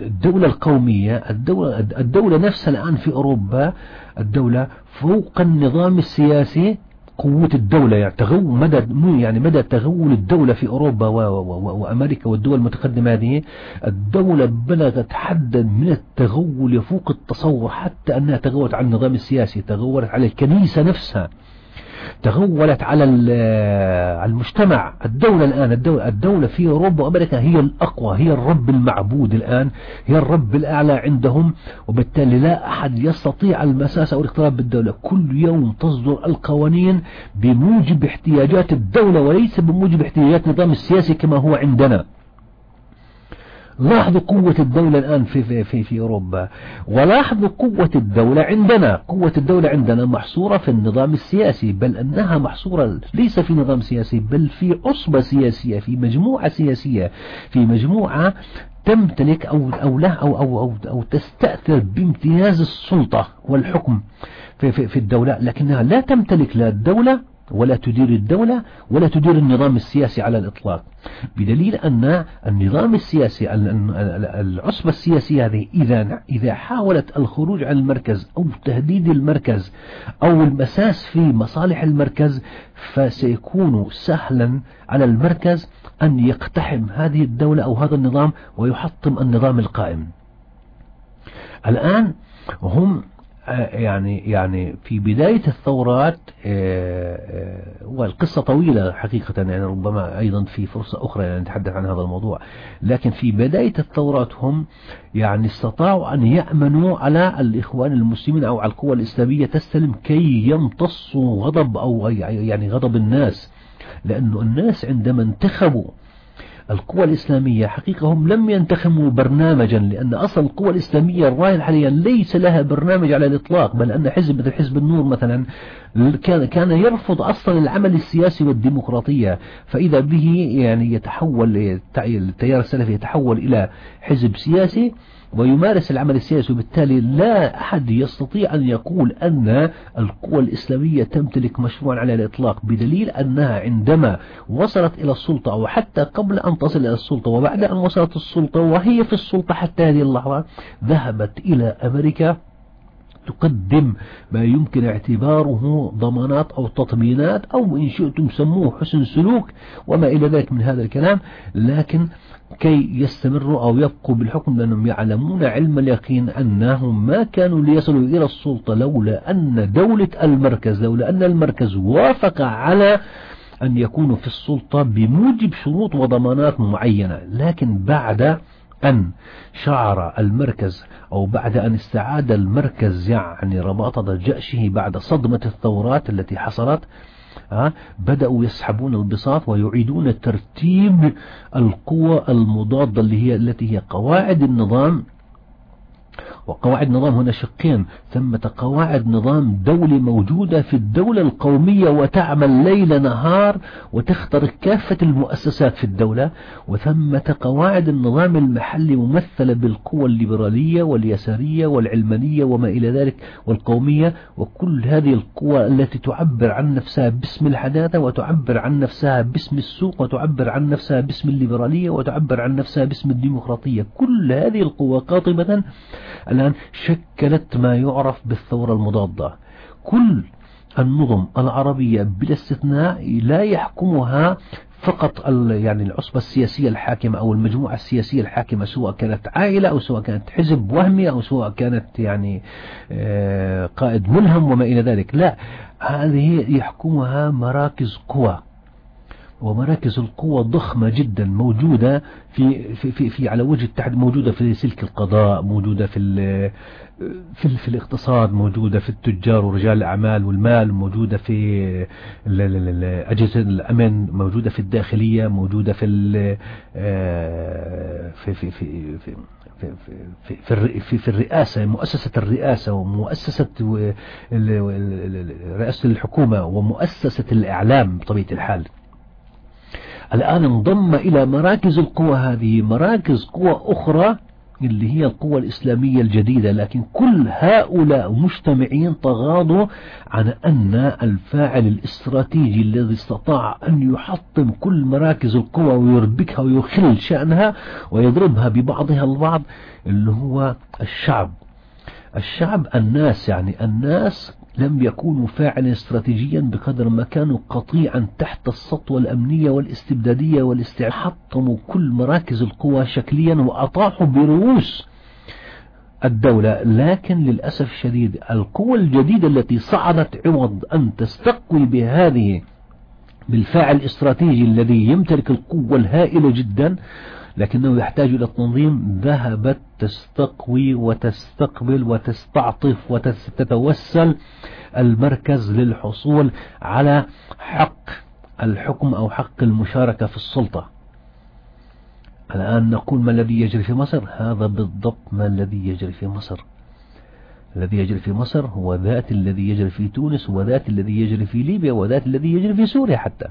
الدولة القومية الدولة, الدولة نفسها الآن في أوروبا الدولة فوق النظام السياسي قوة الدولة يعني تغول مدى يعني مدى تغول الدولة في أوروبا وأمريكا والدول المتقدمة هذه. الدولة بلغت حدا من التغول يفوق التصور حتى أنها تغولت على النظام السياسي تغولت على الكنيسة نفسها. تغولت على المجتمع. الدولة الآن الدولة, في أوروبا وأمريكا هي الأقوى هي الرب المعبود الآن هي الرب الأعلى عندهم وبالتالي لا أحد يستطيع المساس أو الاقتراب بالدولة. كل يوم تصدر القوانين بموجب احتياجات الدولة وليس بموجب احتياجات النظام السياسي كما هو عندنا. لاحظوا قوة الدولة الآن في, في, في, في أوروبا. ولاحظوا قوة الدولة عندنا. قوة الدولة عندنا محصورة في النظام السياسي بل أنها محصورة ليس في نظام سياسي بل في عصبة سياسية في مجموعة سياسية في مجموعة تمتلك أو, أو, لا أو, أو, أو, أو تستأثر بامتياز السلطة والحكم في, في, في الدولة لكنها لا تمتلك لا الدولة ولا تدير الدولة ولا تدير النظام السياسي على الإطلاق. بدليل أن النظام السياسي العصبة السياسية هذه إذا إذا حاولت الخروج عن المركز أو تهديد المركز أو المساس في مصالح المركز فسيكون سهلا على المركز أن يقتحم هذه الدولة أو هذا النظام ويحطم النظام القائم. الآن هم يعني يعني في بداية الثورات آه، آه، والقصة طويلة حقيقة يعني ربما أيضا في فرصة أخرى يعني نتحدث عن هذا الموضوع. لكن في بداية الثورات هم يعني استطاعوا أن يأمنوا على الإخوان المسلمين أو على القوى الإسلامية تستلم كي يمتصوا غضب أو يعني غضب الناس. لأنه الناس عندما انتخبوا القوى الإسلامية حقيقة هم لم ينتخبوا برنامجا لأن أصل القوى الإسلامية الراهن حاليا ليس لها برنامج على الإطلاق بل أن حزب مثل حزب النور مثلا كان كان يرفض أصلا العمل السياسي والديمقراطية. فإذا به يعني يتحول التيار السلفي يتحول إلى حزب سياسي ويمارس العمل السياسي وبالتالي لا أحد يستطيع أن يقول أن القوى الإسلامية تمتلك مشروعا على الإطلاق بدليل أنها عندما وصلت إلى السلطة أو حتى قبل أن تصل إلى السلطة وبعد أن وصلت السلطة وهي في السلطة حتى هذه اللحظة ذهبت إلى أمريكا تقدم ما يمكن اعتباره ضمانات أو تطمينات أو إن شئتم سموه حسن سلوك وما إلى ذلك من هذا الكلام لكن كي يستمروا أو يبقوا بالحكم لأنهم يعلمون علم اليقين أنهم ما كانوا ليصلوا إلى السلطة لولا أن دولة المركز لولا أن المركز وافق على أن يكونوا في السلطة بموجب شروط وضمانات معينة. لكن بعد أن شعر المركز أو بعد أن استعاد المركز يعني رباطة جأشه بعد صدمة الثورات التي حصلت بدأوا يسحبون البساط ويعيدون ترتيب القوى المضادة اللي هي التي هي قواعد النظام وقواعد نظام هنا شقين ثمة قواعد نظام دولي موجودة في الدولة القومية وتعمل ليل نهار وتخترق كافة المؤسسات في الدولة وثمة قواعد النظام المحلي ممثلة بالقوى الليبرالية واليسارية والعلمانية وما إلى ذلك والقومية وكل هذه القوى التي تعبر عن نفسها باسم الحداثة وتعبر عن نفسها باسم السوق وتعبر عن نفسها باسم الليبرالية وتعبر عن نفسها باسم الديمقراطية كل هذه القوى قاطبة. الآن شكلت ما يعرف بالثورة المضادة. كل النظم العربية بلا استثناء لا يحكمها فقط يعني العصبة السياسية الحاكمة أو المجموعة السياسية الحاكمة سواء كانت عائلة أو سواء كانت حزب وهمي أو سواء كانت يعني آه، قائد ملهم وما إلى ذلك. لا هذه يحكمها مراكز قوى. ومراكز القوة ضخمة جدا موجودة في في في, في على وجه التحديد موجودة في سلك القضاء موجودة في في, في الاقتصاد موجودة في التجار ورجال الأعمال والمال موجودة في أجهزة الأمن موجودة في الداخلية موجودة في في في في, في في في في, في الرئاسة مؤسسة الرئاسة ومؤسسة رئاسة الحكومة ومؤسسة الإعلام بطبيعة الحال الآن انضم إلى مراكز القوى هذه مراكز قوى أخرى اللي هي القوى الإسلامية الجديدة لكن كل هؤلاء مجتمعين تغاضوا عن أن الفاعل الاستراتيجي الذي استطاع أن يحطم كل مراكز القوى ويربكها ويخل شأنها ويضربها ببعضها البعض اللي هو الشعب. الشعب الناس يعني الناس لم يكونوا فاعلا استراتيجيا بقدر ما كانوا قطيعا تحت السطوة الأمنية والاستبدادية والاستعمار. حطموا كل مراكز القوى شكليا وأطاحوا برؤوس الدولة. لكن للأسف الشديد القوى الجديدة التي صعدت عوض أن تستقوي بهذه بالفاعل الاستراتيجي الذي يمتلك القوة الهائلة جدا لكنه يحتاج إلى التنظيم. ذهبت تستقوي وتستقبل وتستعطف وتتوسل المركز للحصول على حق الحكم أو حق المشاركة في السلطة. الآن نقول ما الذي يجري في مصر؟ هذا بالضبط ما الذي يجري في مصر. الذي يجري في مصر هو ذات الذي يجري في تونس وذات الذي يجري في ليبيا وذات الذي يجري في سوريا حتى.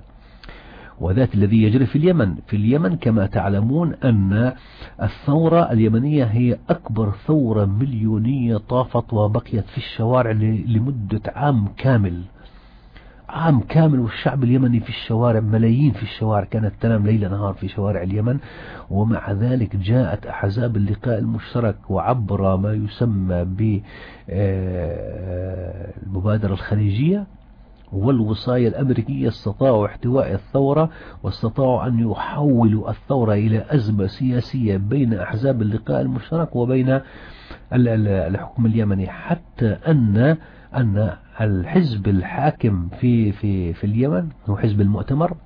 وذات الذي يجري في اليمن. في اليمن كما تعلمون أن الثورة اليمنية هي أكبر ثورة مليونية طافت وبقيت في الشوارع لمدة عام كامل. عام كامل والشعب اليمني في الشوارع ملايين في الشوارع. كانت تنام ليل نهار في شوارع اليمن. ومع ذلك جاءت أحزاب اللقاء المشترك وعبر ما يسمى بالمبادرة آه، الخليجية. والوصاية الأمريكية استطاعوا احتواء الثورة واستطاعوا أن يحولوا الثورة إلى أزمة سياسية بين أحزاب اللقاء المشترك وبين الحكم اليمني. حتى أن أن الحزب الحاكم في في في اليمن هو حزب المؤتمر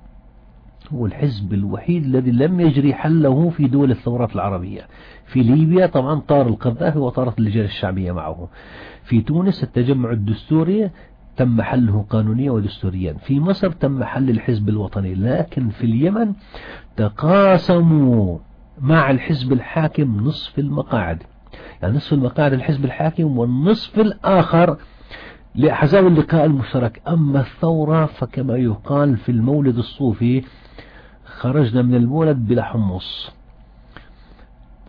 هو الحزب الوحيد الذي لم يجري حله في دول الثورات العربية. في ليبيا طبعا طار القذافي وطارت اللجان الشعبية معه. في تونس التجمع الدستوري تم حله قانونيا ودستوريا. في مصر تم حل الحزب الوطني لكن في اليمن تقاسموا مع الحزب الحاكم نصف المقاعد. يعني نصف المقاعد الحزب الحاكم والنصف الآخر لأحزاب اللقاء المشترك. أما الثورة فكما يقال في المولد الصوفي خرجنا من المولد بلا حمص.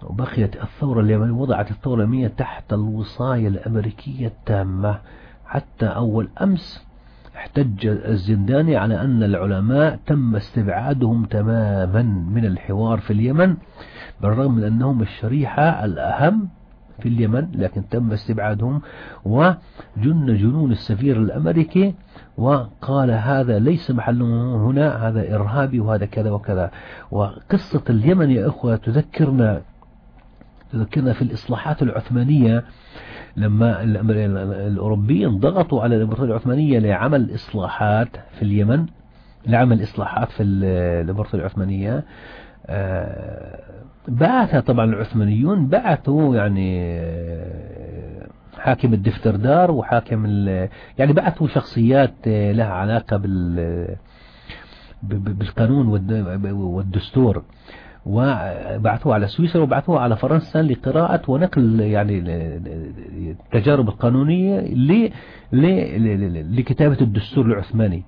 وبقيت الثورة اليمنية وضعت الثورة اليمنية تحت الوصاية الأمريكية التامة. حتى أول أمس احتج الزنداني على أن العلماء تم استبعادهم تماما من الحوار في اليمن بالرغم من أنهم الشريحة الأهم في اليمن لكن تم استبعادهم. وجن جنون السفير الأمريكي وقال هذا ليس محله هنا هذا إرهابي وهذا كذا وكذا. وقصة اليمن يا أخوة تذكرنا تذكرنا في الإصلاحات العثمانية لما الأوروبيين ضغطوا على الإمبراطورية العثمانية لعمل إصلاحات في اليمن لعمل إصلاحات في الإمبراطورية العثمانية آه، بعث طبعا العثمانيون بعثوا يعني آه، حاكم الدفتردار وحاكم يعني بعثوا شخصيات آه، لها علاقة بال بالقانون والدستور. وبعثوه على سويسرا وبعثوه على فرنسا لقراءة ونقل يعني التجارب القانونية لكتابة الدستور العثماني.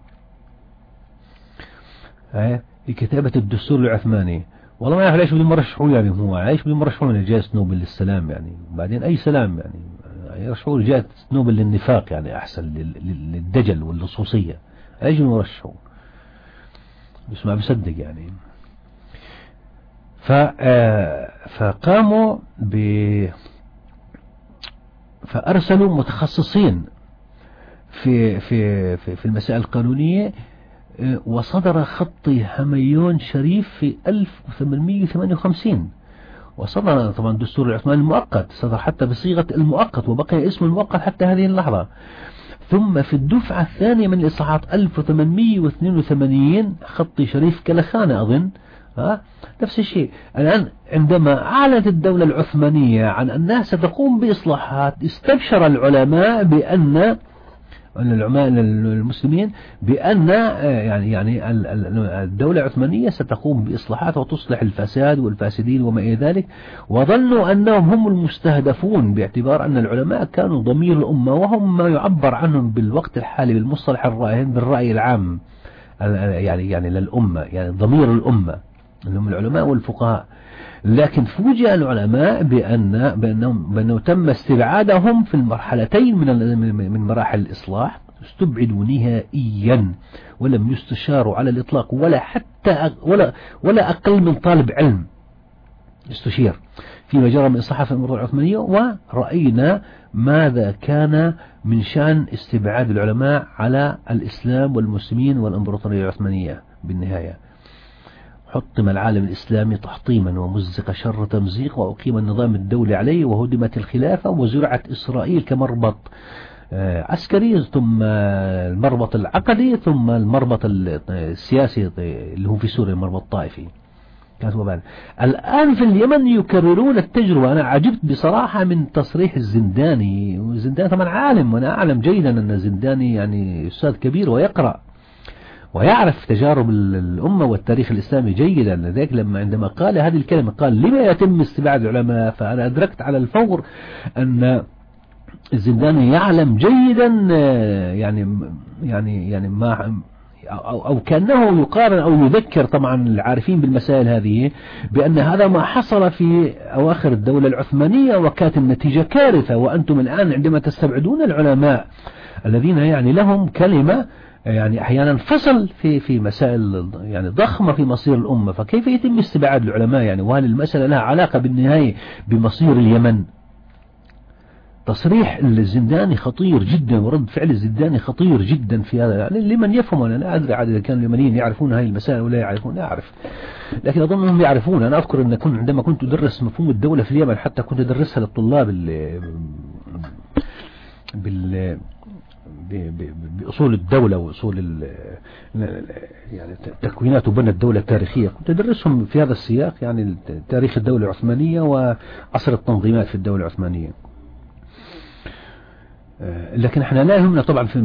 لكتابة الدستور العثماني. والله ما يعرف ليش بدهم يرشحوا يعني هو ليش بدهم يرشحوا لجائزة نوبل للسلام يعني؟ بعدين أي سلام يعني؟ يرشحوا لجائزة نوبل للنفاق يعني أحسن للدجل واللصوصية ليش بدهم يرشحوا بس ما بصدق يعني. فقاموا ب فأرسلوا متخصصين في في في, في المسائل القانونية آه، وصدر خطي هميون شريف في 1858 وصدر طبعا الدستور العثماني المؤقت صدر حتى بصيغة المؤقت وبقي اسم المؤقت حتى هذه اللحظة. ثم في الدفعة الثانية من الإصلاحات 1882 خطي شريف كلخانة أظن نفس الشيء. الآن عندما أعلنت الدولة العثمانية عن أنها ستقوم بإصلاحات استبشر العلماء بأن العلماء المسلمين بأن يعني يعني الدولة العثمانية ستقوم بإصلاحات وتصلح الفساد والفاسدين وما إلى ذلك. وظنوا أنهم هم المستهدفون باعتبار أن العلماء كانوا ضمير الأمة وهم ما يعبر عنهم بالوقت الحالي بالمصطلح الراهن بالرأي العام. يعني يعني للأمة يعني ضمير الأمة. اللي هم العلماء والفقهاء. لكن فوجئ العلماء بأن بأنهم بأنه تم استبعادهم في المرحلتين من من مراحل الإصلاح استبعدوا نهائيا ولم يستشاروا على الإطلاق ولا حتى ولا ولا أقل من طالب علم استشير فيما جرى من إصلاحات في العثمانية ورأينا ماذا كان من شأن استبعاد العلماء على الإسلام والمسلمين والإمبراطورية العثمانية بالنهاية. حطم العالم الإسلامي تحطيما ومزق شر تمزيق وأقيم النظام الدولي عليه وهدمت الخلافة وزرعت إسرائيل كمربط آه، عسكري ثم المربط العقدي ثم المربط السياسي اللي هو في سوريا المربط الطائفي. كانت الآن في اليمن يكررون التجربة. أنا عجبت بصراحة من تصريح الزنداني. والزنداني طبعا عالم وأنا أعلم جيدا أن الزنداني يعني أستاذ كبير ويقرأ. ويعرف تجارب الأمة والتاريخ الإسلامي جيدا. لذلك لما عندما قال هذه الكلمة قال لما يتم استبعاد العلماء؟ فأنا أدركت على الفور أن الزنداني يعلم جيدا يعني يعني يعني ما أو, أو كأنه يقارن أو يذكر طبعا العارفين بالمسائل هذه بأن هذا ما حصل في أواخر الدولة العثمانية وكانت النتيجة كارثة. وأنتم الآن عندما تستبعدون العلماء الذين يعني لهم كلمة يعني أحيانا فصل في في مسائل يعني ضخمة في مصير الأمة. فكيف يتم استبعاد العلماء يعني وهل المسألة لها علاقة بالنهاية بمصير اليمن؟ تصريح الزنداني خطير جدا ورد فعل الزنداني خطير جدا في هذا. يعني لمن يفهم أنا لا أدري عاد إذا كان اليمنيين يعرفون هذه المسائل ولا يعرفون لا أعرف. لكن أظن أنهم يعرفون. أنا أذكر أن كنت عندما كنت أدرس مفهوم الدولة في اليمن حتى كنت أدرسها للطلاب اللي بال بأصول الدولة وأصول يعني تكوينات وبنى الدولة التاريخية. كنت أدرسهم في هذا السياق يعني تاريخ الدولة العثمانية وعصر التنظيمات في الدولة العثمانية. آه، لكن إحنا لا يهمنا طبعا في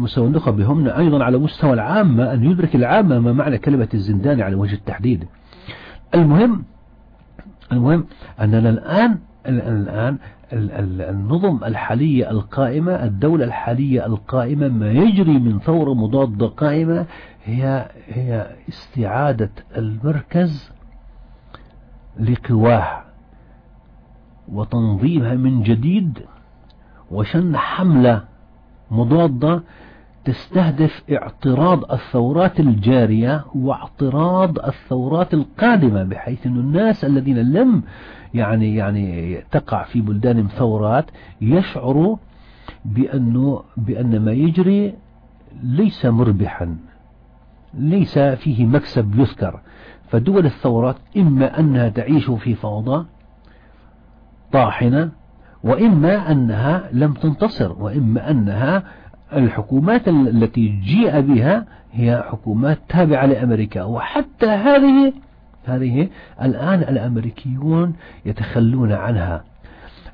مستوى النخب يهمنا أيضا على مستوى العامة أن يدرك العامة ما معنى كلمة الزنداني على وجه التحديد. المهم المهم أننا الآن الآن النظم الحالية القائمة الدولة الحالية القائمة ما يجري من ثورة مضادة قائمة هي هي استعادة المركز لقواه وتنظيمها من جديد وشن حملة مضادة تستهدف اعتراض الثورات الجارية واعتراض الثورات القادمة بحيث أن الناس الذين لم يعني يعني تقع في بلدانهم ثورات يشعروا بأنه بأن ما يجري ليس مربحا ليس فيه مكسب يذكر. فدول الثورات إما أنها تعيش في فوضى طاحنة وإما أنها لم تنتصر وإما أنها الحكومات التي جيء بها هي حكومات تابعة لأمريكا وحتى هذه هذه الآن الأمريكيون يتخلون عنها.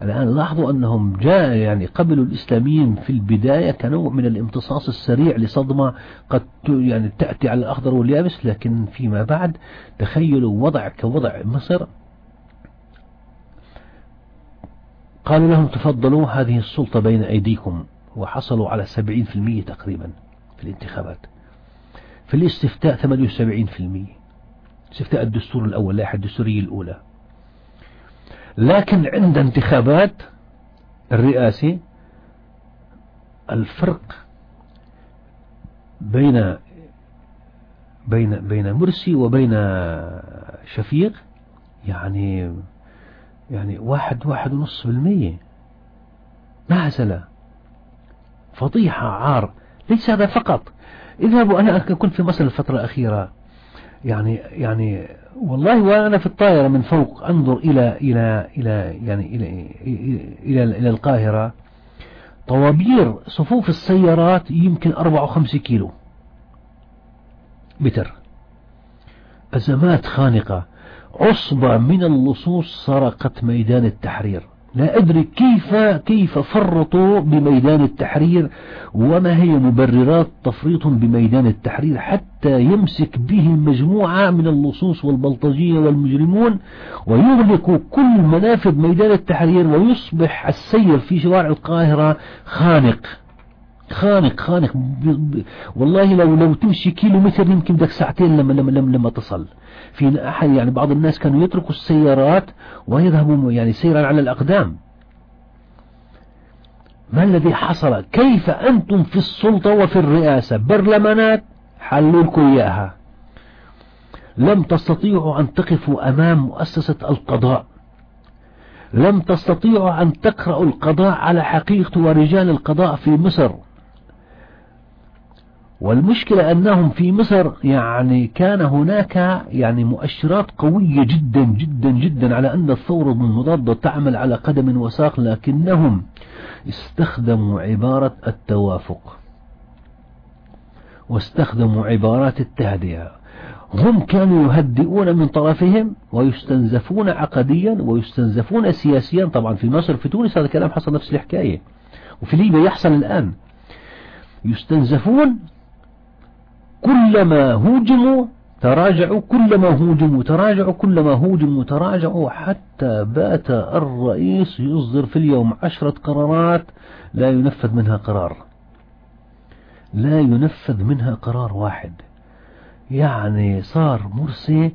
الآن لاحظوا أنهم جاء يعني قبلوا الإسلاميين في البداية كنوع من الامتصاص السريع لصدمة قد يعني تأتي على الأخضر واليابس لكن فيما بعد تخيلوا وضع كوضع مصر. قالوا لهم تفضلوا هذه السلطة بين أيديكم. وحصلوا على 70% تقريبا في الانتخابات. في الاستفتاء 78% استفتاء الدستور الأول اللائحة الدستورية الأولى. لكن عند انتخابات الرئاسي الفرق بين بين بين مرسي وبين شفيق يعني يعني واحد واحد ونص بالمية معزلة فضيحة عار ليس هذا فقط. اذهبوا أنا كنت في مصر الفترة الأخيرة. يعني يعني والله وأنا في الطائرة من فوق أنظر إلى إلى إلى يعني إلى إلى إلى القاهرة. طوابير صفوف السيارات يمكن أربعة وخمسة كيلو متر. أزمات خانقة. عصبة من اللصوص سرقت ميدان التحرير. لا أدري كيف كيف فرطوا بميدان التحرير وما هي مبررات تفريط بميدان التحرير حتى يمسك به مجموعة من اللصوص والبلطجية والمجرمون ويغلقوا كل منافذ ميدان التحرير ويصبح السير في شوارع القاهرة خانق. خانق خانق. والله لو لو تمشي كيلو متر يمكن بدك ساعتين لما لما لما, لما تصل. في أحد يعني بعض الناس كانوا يتركوا السيارات ويذهبوا يعني سيرا على الأقدام. ما الذي حصل؟ كيف أنتم في السلطة وفي الرئاسة؟ برلمانات حلوا لكم إياها. لم تستطيعوا أن تقفوا أمام مؤسسة القضاء. لم تستطيعوا أن تقرأوا القضاء على حقيقته ورجال القضاء في مصر. والمشكلة أنهم في مصر يعني كان هناك يعني مؤشرات قوية جدا جدا جدا على أن الثورة المضادة تعمل على قدم وساق لكنهم استخدموا عبارة التوافق واستخدموا عبارات التهدئة. هم كانوا يهدئون من طرفهم ويستنزفون عقديا ويستنزفون سياسيا. طبعا في مصر في تونس هذا الكلام حصل نفس الحكاية. وفي ليبيا يحصل الآن. يستنزفون كلما هوجموا تراجعوا كلما هوجموا تراجعوا كلما هوجموا تراجعوا حتى بات الرئيس يصدر في اليوم عشرة قرارات لا ينفذ منها قرار. لا ينفذ منها قرار واحد. يعني صار مرسي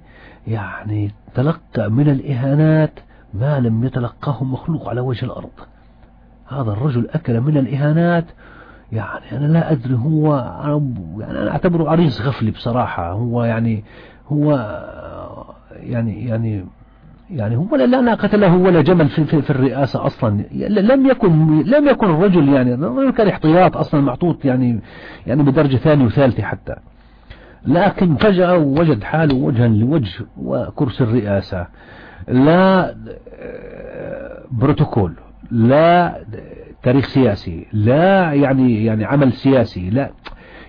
يعني تلقى من الإهانات ما لم يتلقاه مخلوق على وجه الأرض. هذا الرجل أكل من الإهانات يعني أنا لا أدري هو يعني أنا أعتبره عريس غفلي بصراحة. هو يعني هو يعني يعني يعني هو لا ناقة له ولا جمل في, في, في الرئاسة أصلا. لم يكن لم يكن الرجل يعني الرجل كان احتياط أصلا معطوط يعني يعني بدرجة ثانية وثالثة حتى. لكن فجأة وجد حاله وجها لوجه وكرسي الرئاسة. لا بروتوكول. لا تاريخ سياسي لا يعني يعني عمل سياسي لا.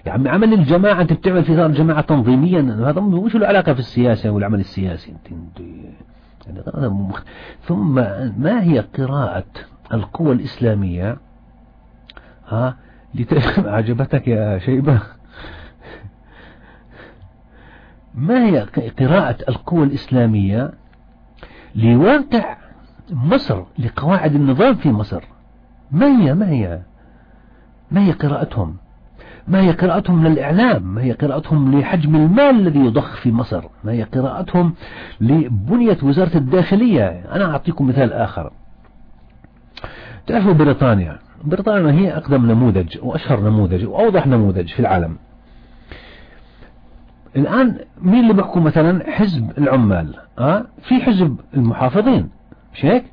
يعني عمل الجماعة أنت بتعمل في جماعة تنظيميا هذا مش له علاقة في السياسة والعمل السياسي انت, يعني مخ... ثم ما هي قراءة القوى الإسلامية؟ ها؟ لت... [laughs] عجبتك يا شيبة؟ ما هي قراءة القوى الإسلامية لواقع مصر لقواعد النظام في مصر؟ ما هي ما هي ما هي قراءتهم؟ ما هي قراءتهم للإعلام؟ ما هي قراءتهم لحجم المال الذي يضخ في مصر؟ ما هي قراءتهم لبنية وزارة الداخلية؟ أنا أعطيكم مثال آخر. تعرفوا بريطانيا؟ بريطانيا هي أقدم نموذج وأشهر نموذج وأوضح نموذج في العالم. الآن مين اللي بيحكم مثلا؟ حزب العمال أه؟ في حزب المحافظين مش هيك؟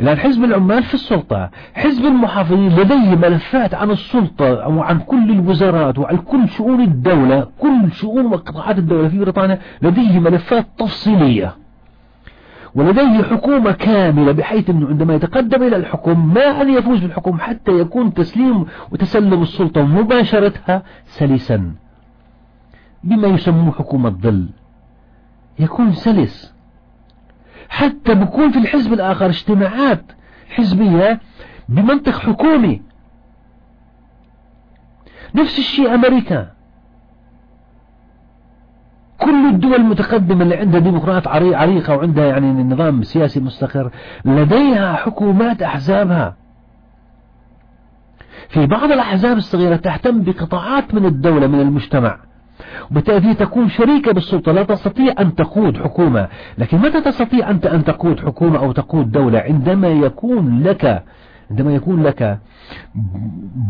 الآن حزب العمال في السلطة حزب المحافظين لديه ملفات عن السلطة وعن كل الوزارات وعن كل شؤون الدولة كل شؤون وقطاعات الدولة في بريطانيا لديه ملفات تفصيلية. ولديه حكومة كاملة بحيث أنه عندما يتقدم إلى الحكم ما أن يفوز بالحكم حتى يكون تسليم وتسلم السلطة ومباشرتها سلسا. بما يسموه حكومة ظل. يكون سلس. حتى بكون في الحزب الآخر اجتماعات حزبية بمنطق حكومي. نفس الشيء أمريكا. كل الدول المتقدمة اللي عندها ديمقراط عريقة وعندها يعني نظام سياسي مستقر لديها حكومات أحزابها. في بعض الأحزاب الصغيرة تهتم بقطاعات من الدولة من المجتمع. وبالتالي تكون شريكة بالسلطة لا تستطيع أن تقود حكومة. لكن متى تستطيع أنت أن تقود حكومة أو تقود دولة؟ عندما يكون لك عندما يكون لك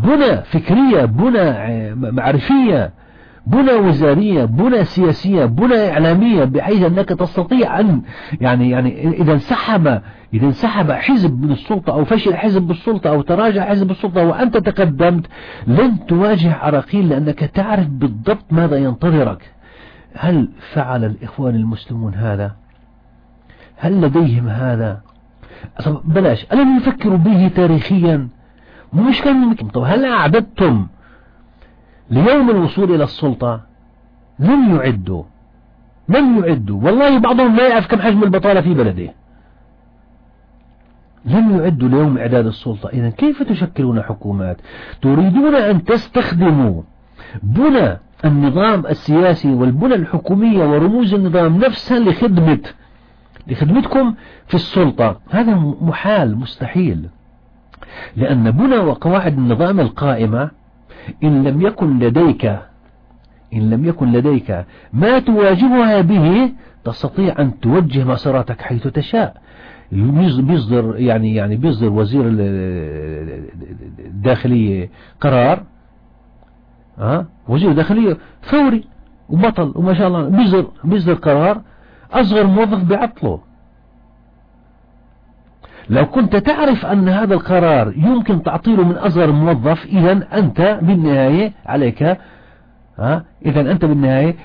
بنى فكرية بنى معرفية بنى وزارية بنى سياسية بنى إعلامية بحيث أنك تستطيع أن يعني يعني إذا انسحب إذا انسحب حزب من السلطة أو فشل حزب بالسلطة أو تراجع حزب بالسلطة وأنت تقدمت لن تواجه عراقيل لأنك تعرف بالضبط ماذا ينتظرك. هل فعل الإخوان المسلمون هذا؟ هل لديهم هذا؟ بلاش ألم يفكروا به تاريخيا؟ مش كان طب هل أعددتم ليوم الوصول إلى السلطة؟ لم يعدوا. لم يعدوا. والله بعضهم لا يعرف كم حجم البطالة في بلده. لم يعدوا ليوم إعداد السلطة. إذا كيف تشكلون حكومات؟ تريدون أن تستخدموا بنى النظام السياسي والبنى الحكومية ورموز النظام نفسها لخدمة لخدمتكم في السلطة. هذا محال مستحيل. لأن بنى وقواعد النظام القائمة إن لم يكن لديك إن لم يكن لديك ما تواجهها به تستطيع أن توجه مساراتك حيث تشاء. بيصدر يعني يعني بيصدر وزير الداخلية قرار ها؟ وزير الداخلية فوري وبطل وما شاء الله. بيصدر بيصدر قرار أصغر موظف بيعطله لو كنت تعرف أن هذا القرار يمكن تعطيله من أصغر موظف إذا أنت بالنهاية عليك ها؟ إذا أنت بالنهاية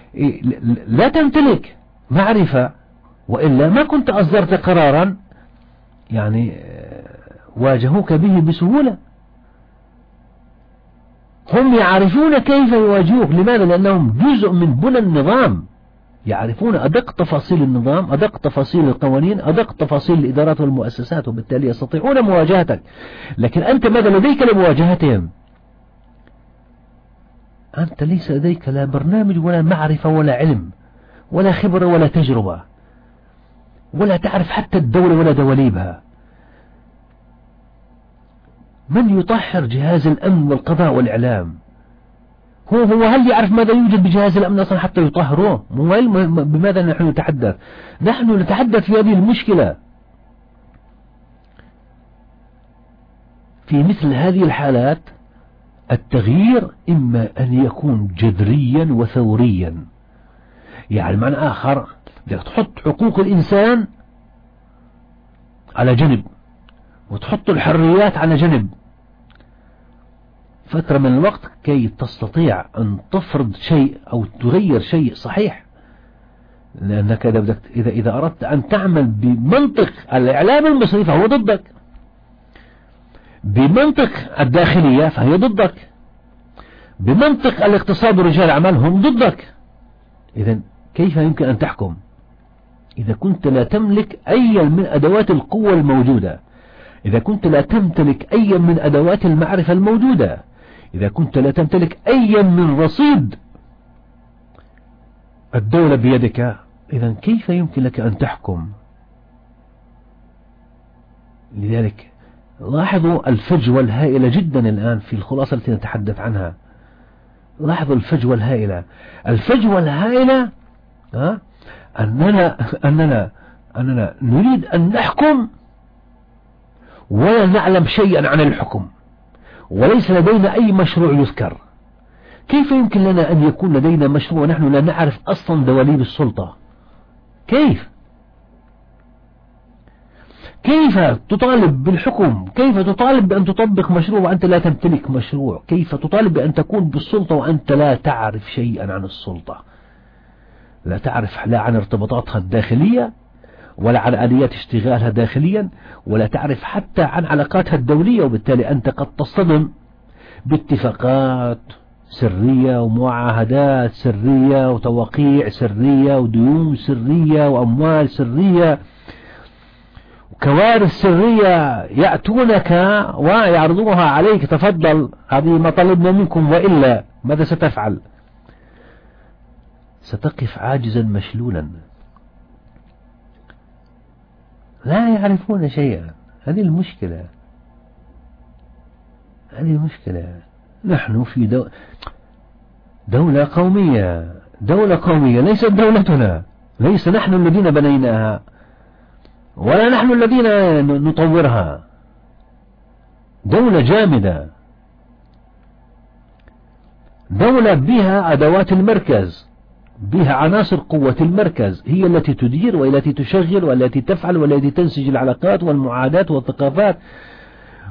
لا تمتلك معرفة وإلا ما كنت أصدرت قرارا يعني واجهوك به بسهولة. هم يعرفون كيف يواجهوك. لماذا؟ لأنهم جزء من بنى النظام. يعرفون أدق تفاصيل النظام أدق تفاصيل القوانين أدق تفاصيل الإدارات والمؤسسات وبالتالي يستطيعون مواجهتك. لكن أنت ماذا؟ لديك لمواجهتهم. أنت ليس لديك لا برنامج ولا معرفة ولا علم ولا خبرة ولا تجربة ولا تعرف حتى الدولة ولا دواليبها. من يطهر جهاز الأمن والقضاء والإعلام؟ هو هو هل يعرف ماذا يوجد بجهاز الأمن أصلا حتى يطهروه بماذا نحن نتحدث؟ نحن نتحدث في هذه المشكلة. في مثل هذه الحالات التغيير إما أن يكون جذريا وثوريا. يعني معنى آخر بدك تحط حقوق الإنسان على جنب وتحط الحريات على جنب. فترة من الوقت كي تستطيع أن تفرض شيء أو تغير شيء صحيح. لأنك إذا, بدك إذا, إذا أردت أن تعمل بمنطق الإعلام المصري فهو ضدك. بمنطق الداخلية فهي ضدك. بمنطق الاقتصاد ورجال الأعمال هم ضدك. إذا كيف يمكن أن تحكم؟ إذا كنت لا تملك أي من أدوات القوة الموجودة إذا كنت لا تمتلك أي من أدوات المعرفة الموجودة إذا كنت لا تمتلك أي من رصيد الدولة بيدك. إذا كيف يمكن لك أن تحكم؟ لذلك لاحظوا الفجوة الهائلة جدا الآن في الخلاصة التي نتحدث عنها. لاحظوا الفجوة الهائلة. الفجوة الهائلة ها؟ أننا, أننا, أننا نريد أن نحكم ولا نعلم شيئا عن الحكم وليس لدينا أي مشروع يذكر. كيف يمكن لنا أن يكون لدينا مشروع ونحن لا نعرف أصلا دواليب السلطة؟ كيف؟ كيف تطالب بالحكم؟ كيف تطالب بأن تطبق مشروع وأنت لا تمتلك مشروع؟ كيف تطالب بأن تكون بالسلطة وأنت لا تعرف شيئا عن السلطة؟ لا تعرف لا عن ارتباطاتها الداخلية ولا عن آليات اشتغالها داخليا ولا تعرف حتى عن علاقاتها الدولية وبالتالي أنت قد تصطدم باتفاقات سرية ومعاهدات سرية وتوقيع سرية وديون سرية وأموال سرية وكوارث سرية يأتونك ويعرضوها عليك تفضل هذه ما طلبنا منكم وإلا ماذا ستفعل؟ ستقف عاجزا مشلولا. لا يعرفون شيئا. هذه المشكلة. هذه المشكلة. نحن في دو... دولة قومية. دولة قومية ليست دولتنا. ليس نحن الذين بنيناها. ولا نحن الذين نطورها. دولة جامدة. دولة بها أدوات المركز. بها عناصر قوة المركز هي التي تدير والتي تشغل والتي تفعل والتي تنسج العلاقات والمعادات والثقافات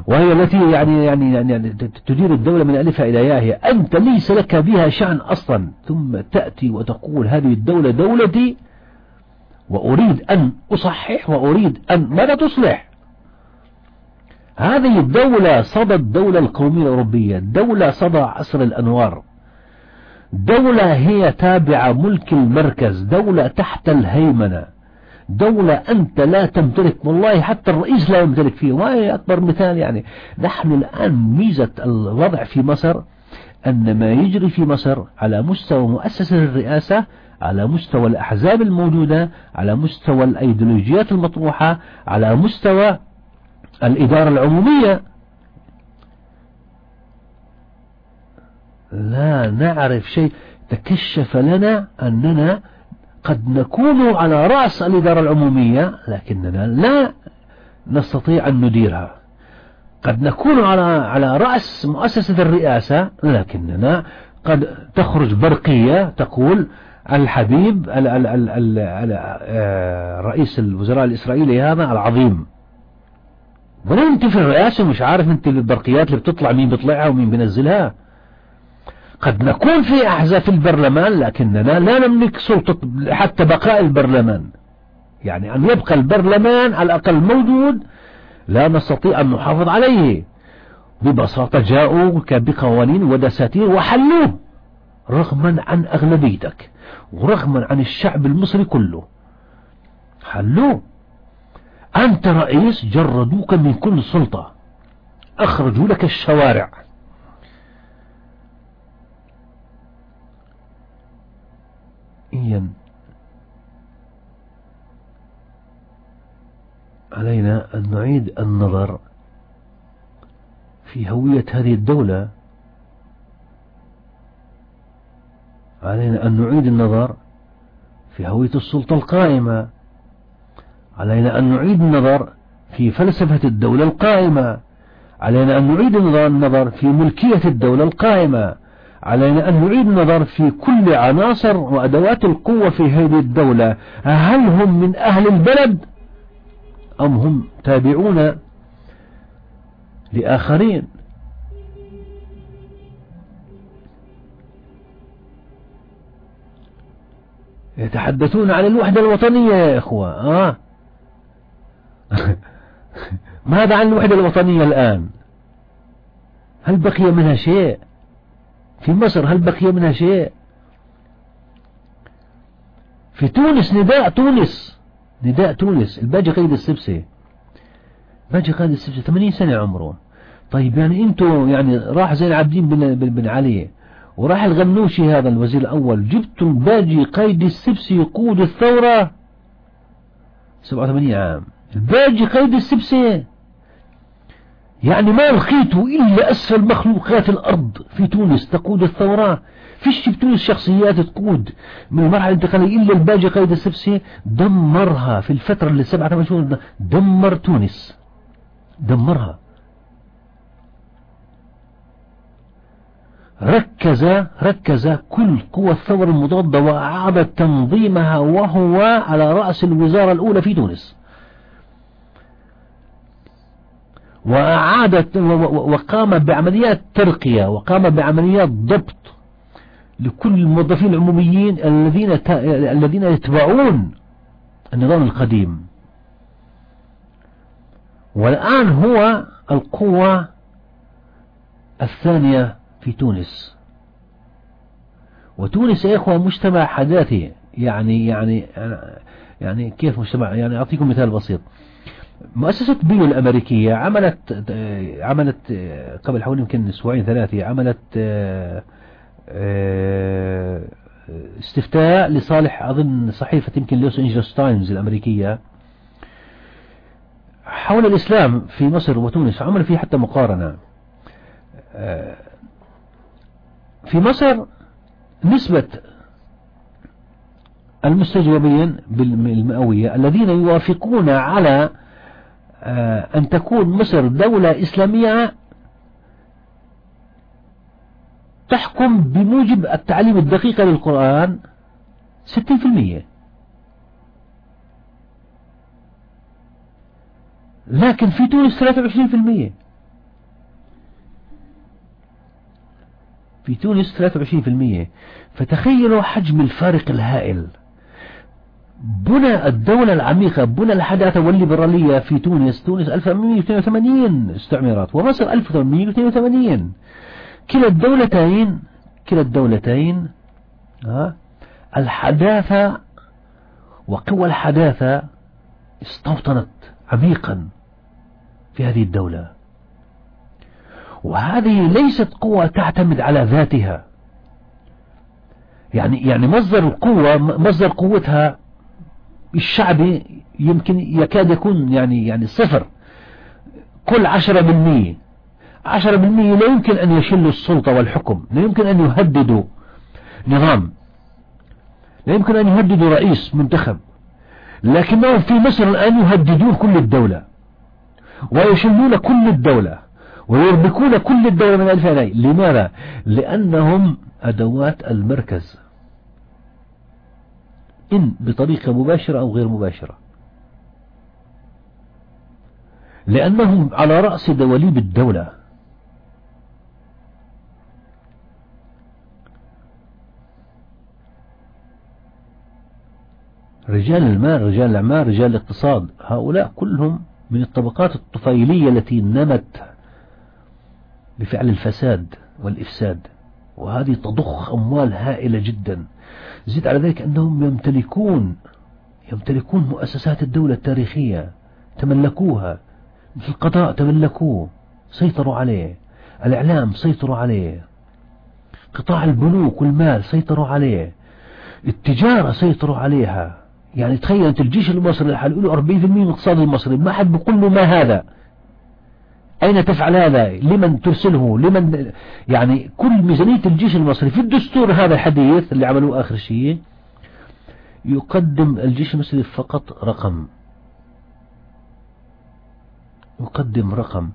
وهي التي يعني يعني يعني تدير الدولة من ألفها إلى ياها أنت ليس لك بها شأن أصلا. ثم تأتي وتقول هذه الدولة دولتي وأريد أن أصحح وأريد أن ماذا تصلح؟ هذه الدولة صدى الدولة القومية الأوروبية دولة صدى عصر الأنوار. دولة هي تابعة ملك المركز دولة تحت الهيمنة. دولة أنت لا تمتلك والله حتى الرئيس لا يمتلك فيه وهي أكبر مثال يعني. نحن الآن ميزة الوضع في مصر أن ما يجري في مصر على مستوى مؤسسة الرئاسة على مستوى الأحزاب الموجودة على مستوى الأيديولوجيات المطروحة على مستوى الإدارة العمومية. لا نعرف شيء. تكشف لنا أننا قد نكون على رأس الإدارة العمومية لكننا لا نستطيع أن نديرها. قد نكون على على رأس مؤسسة الرئاسة لكننا قد تخرج برقية تقول الحبيب ال ال ال ال ال آه، رئيس الوزراء الإسرائيلي هذا العظيم. ولا أنت في الرئاسة؟ مش عارف أنت البرقيات اللي بتطلع مين بيطلعها ومين بينزلها. قد نكون في أحزاب في البرلمان لكننا لا نملك سلطة حتى بقاء البرلمان. يعني أن يبقى البرلمان على الأقل موجود لا نستطيع أن نحافظ عليه. ببساطة جاءوا بقوانين ودساتير وحلوه رغما عن أغلبيتك ورغما عن الشعب المصري كله. حلوة. أنت رئيس جردوك من كل سلطة أخرجوا لك الشوارع. إيا علينا أن نعيد النظر في هوية هذه الدولة. علينا أن نعيد النظر في هوية السلطة القائمة. علينا أن نعيد النظر في فلسفة الدولة القائمة. علينا أن نعيد النظر في ملكية الدولة القائمة. علينا أن نعيد النظر في كل عناصر وأدوات القوة في هذه الدولة. هل هم من أهل البلد أم هم تابعون لآخرين؟ يتحدثون عن الوحدة الوطنية يا إخوة. آه. [laughs] ماذا عن الوحدة الوطنية الآن؟ هل بقي منها شيء؟ في مصر هل بقي منها شيء؟ في تونس نداء تونس. نداء تونس. الباجي قيد السبسي. باجي قيد السبسي. 80 سنة عمره. طيب يعني أنتوا يعني راح زين العابدين بن, بن علي. وراح الغنوشي هذا الوزير الأول. جبتوا باجي قيد السبسي يقود الثورة. 87 عام. الباجي قيد السبسي. يعني ما لقيتوا إلا أسفل مخلوقات الأرض في تونس تقود الثورة فيش في تونس شخصيات تقود. من المرحلة الانتقالية إلا الباجي قيد السبسي دمرها في الفترة اللي سبعة شهور دمر تونس. دمرها. ركز ركز كل قوى الثورة المضادة وأعاد تنظيمها وهو على رأس الوزارة الأولى في تونس. وأعادت وقام بعمليات ترقية وقام بعمليات ضبط لكل الموظفين العموميين الذين الذين يتبعون النظام القديم. والآن هو القوة الثانية في تونس. وتونس يا إخوة مجتمع حداثي يعني يعني يعني كيف مجتمع؟ يعني أعطيكم مثال بسيط. مؤسسة بيو الأمريكية عملت عملت قبل حوالي يمكن أسبوعين ثلاثة عملت استفتاء لصالح أظن صحيفة يمكن لوس أنجلوس تايمز الأمريكية. حول الإسلام في مصر وتونس عمل فيه حتى مقارنة. في مصر نسبة المستجوبين بالمئوية الذين يوافقون على آه، أن تكون مصر دولة إسلامية تحكم بموجب التعليم الدقيق للقرآن 60% لكن في تونس 23% في تونس 23% فتخيلوا حجم الفارق الهائل. بنى الدولة العميقة بنى الحداثة والليبرالية في تونس تونس 1882 استعمارات ومصر 1882 كلا الدولتين كلا الدولتين ها الحداثة وقوى الحداثة استوطنت عميقا في هذه الدولة. وهذه ليست قوة تعتمد على ذاتها. يعني يعني مصدر القوة مصدر قوتها الشعبي يمكن يكاد يكون يعني يعني صفر. كل عشرة بالمية عشرة بالمية لا يمكن أن يشلوا السلطة والحكم لا يمكن أن يهددوا نظام لا يمكن أن يهددوا رئيس منتخب. لكنهم في مصر الآن يهددون كل الدولة ويشلون كل الدولة ويربكون كل الدولة من ألف لماذا؟ لأنهم أدوات المركز. إن بطريقة مباشرة أو غير مباشرة. لأنهم على رأس دواليب الدولة. رجال المال رجال الأعمال رجال الاقتصاد هؤلاء كلهم من الطبقات الطفيلية التي نمت بفعل الفساد والإفساد. وهذه تضخ أموال هائلة جدا. زيد على ذلك أنهم يمتلكون يمتلكون مؤسسات الدولة التاريخية تملكوها. في القضاء تملكوه سيطروا عليه. الإعلام سيطروا عليه. قطاع البنوك والمال سيطروا عليه. التجارة سيطروا عليها. يعني تخيل أنت الجيش المصري حيقولوا 40% من الاقتصاد المصري. ما حد بيقول له ما هذا. أين تفعل هذا؟ لمن ترسله؟ لمن يعني كل ميزانية الجيش المصري في الدستور هذا الحديث اللي عملوه آخر شيء يقدم الجيش المصري فقط رقم. يقدم رقم.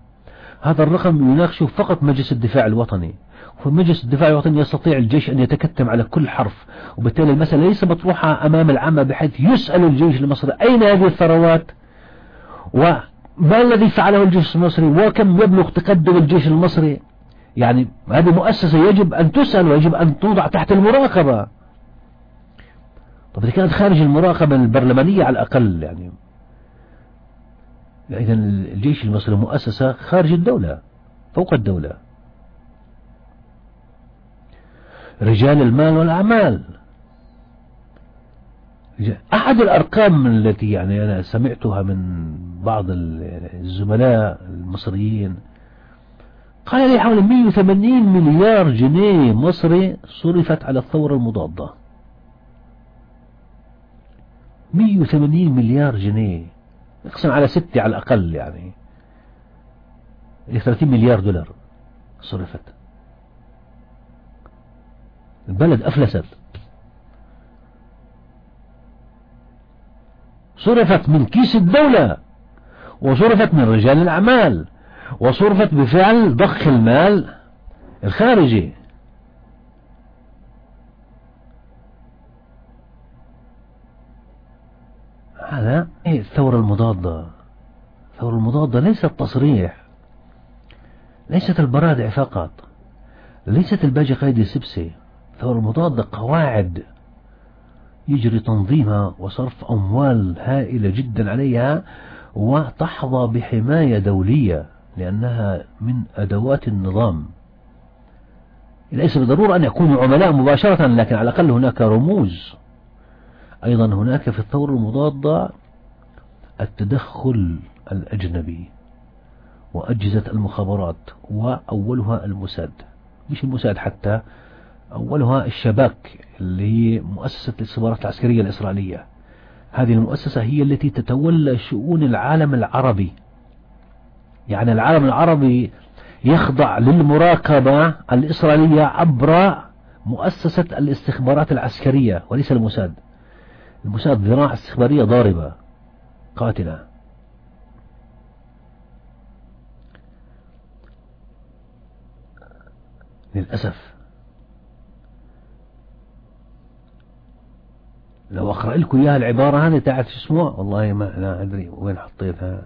هذا الرقم يناقشه فقط مجلس الدفاع الوطني. فمجلس الدفاع الوطني يستطيع الجيش أن يتكتم على كل حرف. وبالتالي المسألة ليس مطروحة أمام العامة بحيث يسأل الجيش المصري أين هذه الثروات؟ وما الذي فعله الجيش المصري؟ وكم يبلغ تقدم الجيش المصري؟ يعني هذه مؤسسة يجب أن تسأل ويجب أن توضع تحت المراقبة. طب إذا كانت خارج المراقبة البرلمانية على الأقل يعني إذا الجيش المصري مؤسسة خارج الدولة فوق الدولة. رجال المال والأعمال. أحد الأرقام التي يعني أنا سمعتها من بعض الزملاء المصريين قال لي حوالي 180 مليار جنيه مصري صرفت على الثورة المضادة. 180 مليار جنيه أقسم على ستة على الأقل يعني. 30 مليار دولار صرفت. البلد أفلست. صرفت من كيس الدولة وصرفت من رجال الأعمال وصرفت بفعل ضخ المال الخارجي. هذا إيه الثورة المضادة؟ الثورة المضادة ليست تصريح ليست البرادع فقط ليست الباجي قيد السبسي. الثورة المضادة قواعد. يجري تنظيمها وصرف أموال هائلة جدا عليها وتحظى بحماية دولية لأنها من أدوات النظام. ليس بالضرورة أن يكونوا عملاء مباشرة لكن على الأقل هناك رموز. أيضا هناك في الثورة المضادة التدخل الأجنبي وأجهزة المخابرات وأولها الموساد. مش الموساد حتى أولها الشباك اللي هي مؤسسة الاستخبارات العسكرية الإسرائيلية. هذه المؤسسة هي التي تتولى شؤون العالم العربي. يعني العالم العربي يخضع للمراقبة الإسرائيلية عبر مؤسسة الاستخبارات العسكرية وليس الموساد. الموساد ذراع استخبارية ضاربة قاتلة. للأسف. لو أقرأ لكم إياها العبارة هذه تاعت شو اسمه؟ والله ما لا أدري وين حطيتها.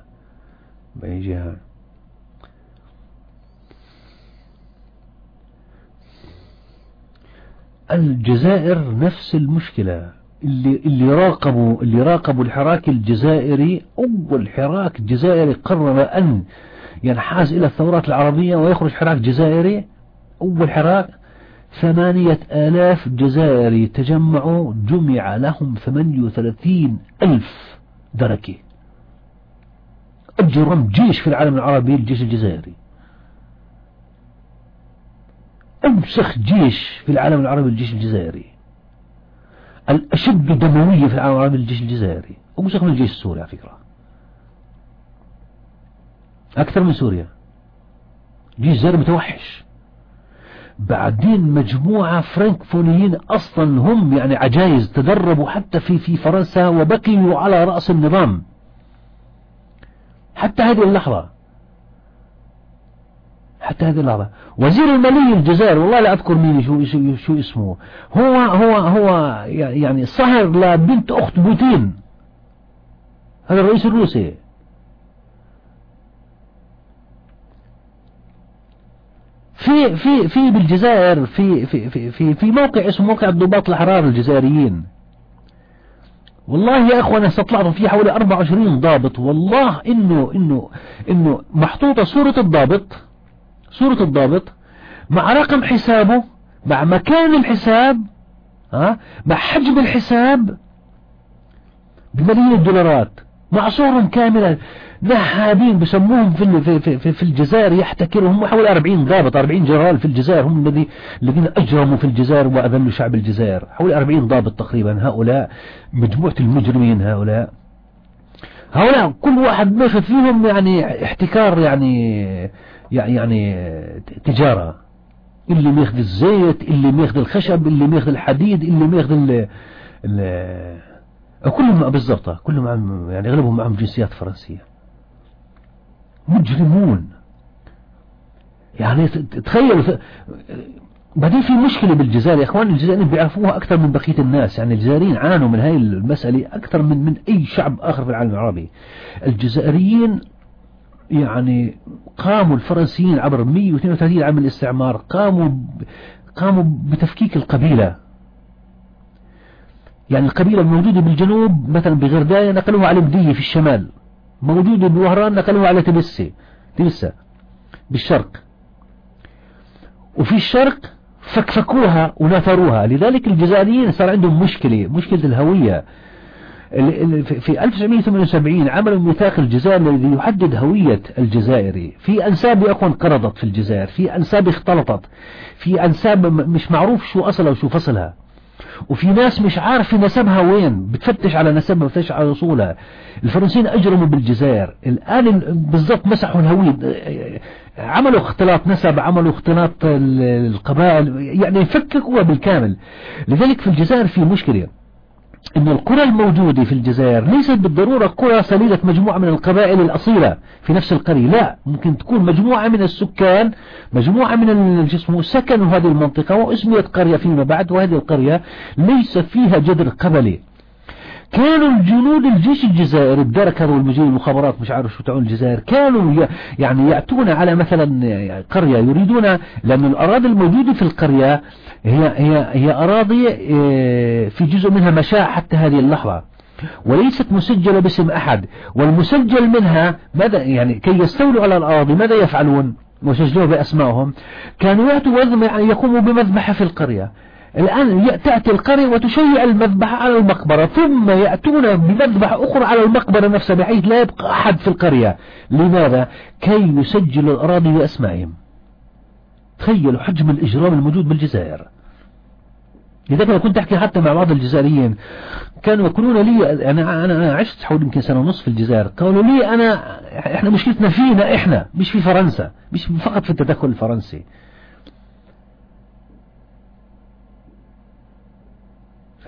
بأي جهة. الجزائر نفس المشكلة. اللي اللي راقبوا اللي راقبوا الحراك الجزائري أول حراك جزائري قرر أن ينحاز إلى الثورات العربية ويخرج حراك جزائري. أول حراك ثمانية آلاف جزائري تجمعوا جمع لهم ثمانية وثلاثين ألف دركة. أجرم جيش في العالم العربي الجيش الجزائري. أمسخ جيش في العالم العربي الجيش الجزائري. الأشد دموية في العالم العربي الجيش الجزائري. أمسخ من الجيش السوري على فكرة. أكثر من سوريا. جيش زار متوحش. بعدين مجموعة فرنكفونيين أصلا هم يعني عجايز تدربوا حتى في في فرنسا وبقيوا على رأس النظام. حتى هذه اللحظة. حتى هذه اللحظة. وزير المالية الجزائر والله لا أذكر مين شو, شو اسمه. هو هو هو يعني صهر لبنت أخت بوتين. هذا الرئيس الروسي. في في في بالجزائر في في في في, في موقع اسمه موقع الضباط الأحرار الجزائريين. والله يا اخوان استطلعت فيه حوالي 24 ضابط. والله إنه إنه إنه محطوطة صورة الضابط صورة الضابط مع رقم حسابه مع مكان الحساب ها مع حجم الحساب بملايين الدولارات مع صورهم كاملة. نهابين بسموهم في في في, في الجزائر يحتكرهم حوالي 40 ضابط 40 جنرال في الجزائر هم الذي الذين أجرموا في الجزائر وأذلوا شعب الجزائر. حوالي 40 ضابط تقريبا هؤلاء مجموعة المجرمين هؤلاء. هؤلاء كل واحد ماخذ فيهم يعني احتكار يعني يعني تجارة. اللي ماخذ الزيت اللي ماخذ الخشب اللي ماخذ الحديد اللي ماخذ ال كلهم بالضبط كلهم يعني أغلبهم معهم جنسيات فرنسية. مجرمون. يعني تخيلوا بعدين في مشكلة بالجزائر يا إخوان الجزائريين بيعرفوها أكثر من بقية الناس يعني الجزائريين عانوا من هاي المسألة أكثر من من أي شعب آخر في العالم العربي. الجزائريين يعني قاموا الفرنسيين عبر 132 عام الاستعمار قاموا قاموا بتفكيك القبيلة. يعني القبيلة الموجودة بالجنوب مثلا بغرداية نقلوها على بدية في الشمال. موجودة بوهران نقلوها على تبسة تبسة. بالشرق. وفي الشرق فكفكوها ونثروها. لذلك الجزائريين صار عندهم مشكلة مشكلة الهوية. في 1978 عملوا ميثاق الجزائر الذي يحدد هوية الجزائري في أنساب يكون انقرضت في الجزائر في أنساب اختلطت في أنساب مش معروف شو أصلها وشو فصلها. وفي ناس مش عارفة نسبها وين بتفتش على نسبها بتفتش على أصولها. الفرنسيين أجرموا بالجزائر. الآن بالضبط مسحوا الهوية. عملوا اختلاط نسب عملوا اختلاط القبائل يعني فككوها بالكامل. لذلك في الجزائر في مشكلة. إن القرى الموجودة في الجزائر ليست بالضرورة قرى سليلة مجموعة من القبائل الأصيلة في نفس القرية لا ممكن تكون مجموعة من السكان مجموعة من الجسم سكنوا هذه المنطقة واسميت قرية فيما بعد وهذه القرية ليس فيها جذر قبلي. كانوا الجنود الجيش الجزائري بدرك هذول المجرمين المخابرات مش عارف شو تعون الجزائر كانوا يعني يأتون على مثلا قرية يريدون لأن الأراضي الموجودة في القرية هي هي هي أراضي آه، في جزء منها مشاع حتى هذه اللحظة. وليست مسجلة باسم أحد. والمسجل منها ماذا يعني كي يستولوا على الأراضي ماذا يفعلون؟ وسجلوها بأسمائهم. كانوا يأتوا يقوموا بمذبحة في القرية. الآن تأتي القرية وتشيع المذبحة على المقبرة ثم يأتون بمذبحة أخرى على المقبرة نفسها بحيث لا يبقى أحد في القرية. لماذا؟ كي يسجلوا الأراضي بأسمائهم تخيلوا حجم الإجرام الموجود بالجزائر. لذلك أنا كنت أحكي حتى مع بعض الجزائريين كانوا يقولون لي أنا أنا عشت حوالي يمكن سنة ونصف في الجزائر قالوا لي أنا إحنا مشكلتنا فينا إحنا مش في فرنسا مش فقط في التدخل الفرنسي.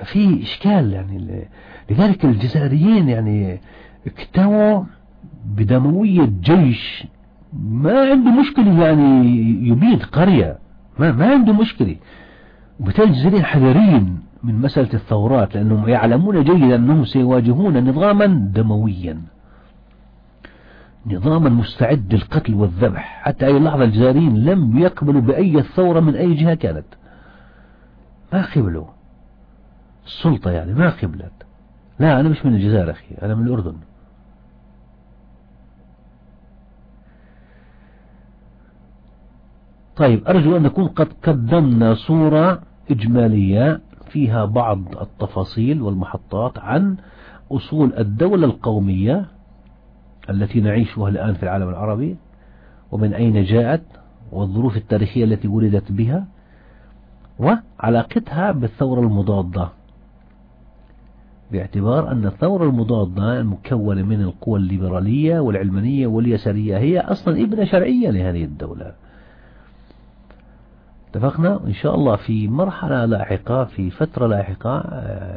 ففي إشكال يعني لذلك الجزائريين يعني اكتووا بدموية جيش ما عنده مشكلة يعني يبيد قرية. ما, ما عنده مشكلة. وبالتالي الجزائريين حذرين من مسألة الثورات لأنهم يعلمون جيدا أنهم سيواجهون نظاما دمويا. نظاما مستعد للقتل والذبح. حتى أي لحظة الجزائريين لم يقبلوا بأي ثورة من أي جهة كانت. ما قبلوا. السلطة يعني ما قبلت لا أنا مش من الجزائر أخي أنا من الأردن. طيب أرجو أن نكون قد قدمنا صورة إجمالية فيها بعض التفاصيل والمحطات عن أصول الدولة القومية التي نعيشها الآن في العالم العربي ومن أين جاءت والظروف التاريخية التي ولدت بها وعلاقتها بالثورة المضادة. باعتبار أن الثورة المضادة المكونة من القوى الليبرالية والعلمانية واليسارية هي أصلا ابنة شرعية لهذه الدولة. اتفقنا؟ إن شاء الله في مرحلة لاحقة في فترة لاحقة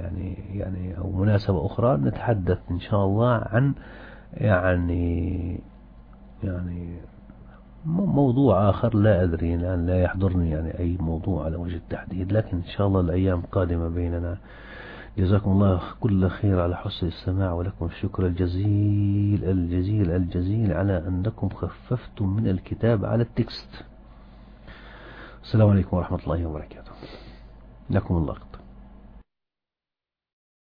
يعني يعني أو مناسبة أخرى نتحدث إن شاء الله عن يعني يعني موضوع آخر. لا أدري الآن لا يحضرني يعني أي موضوع على وجه التحديد لكن إن شاء الله الأيام قادمة بيننا جزاكم الله كل خير على حسن السماع ولكم الشكر الجزيل الجزيل الجزيل على أنكم خففتم من الكتاب على التكست. السلام عليكم ورحمة الله وبركاته. لكم الله.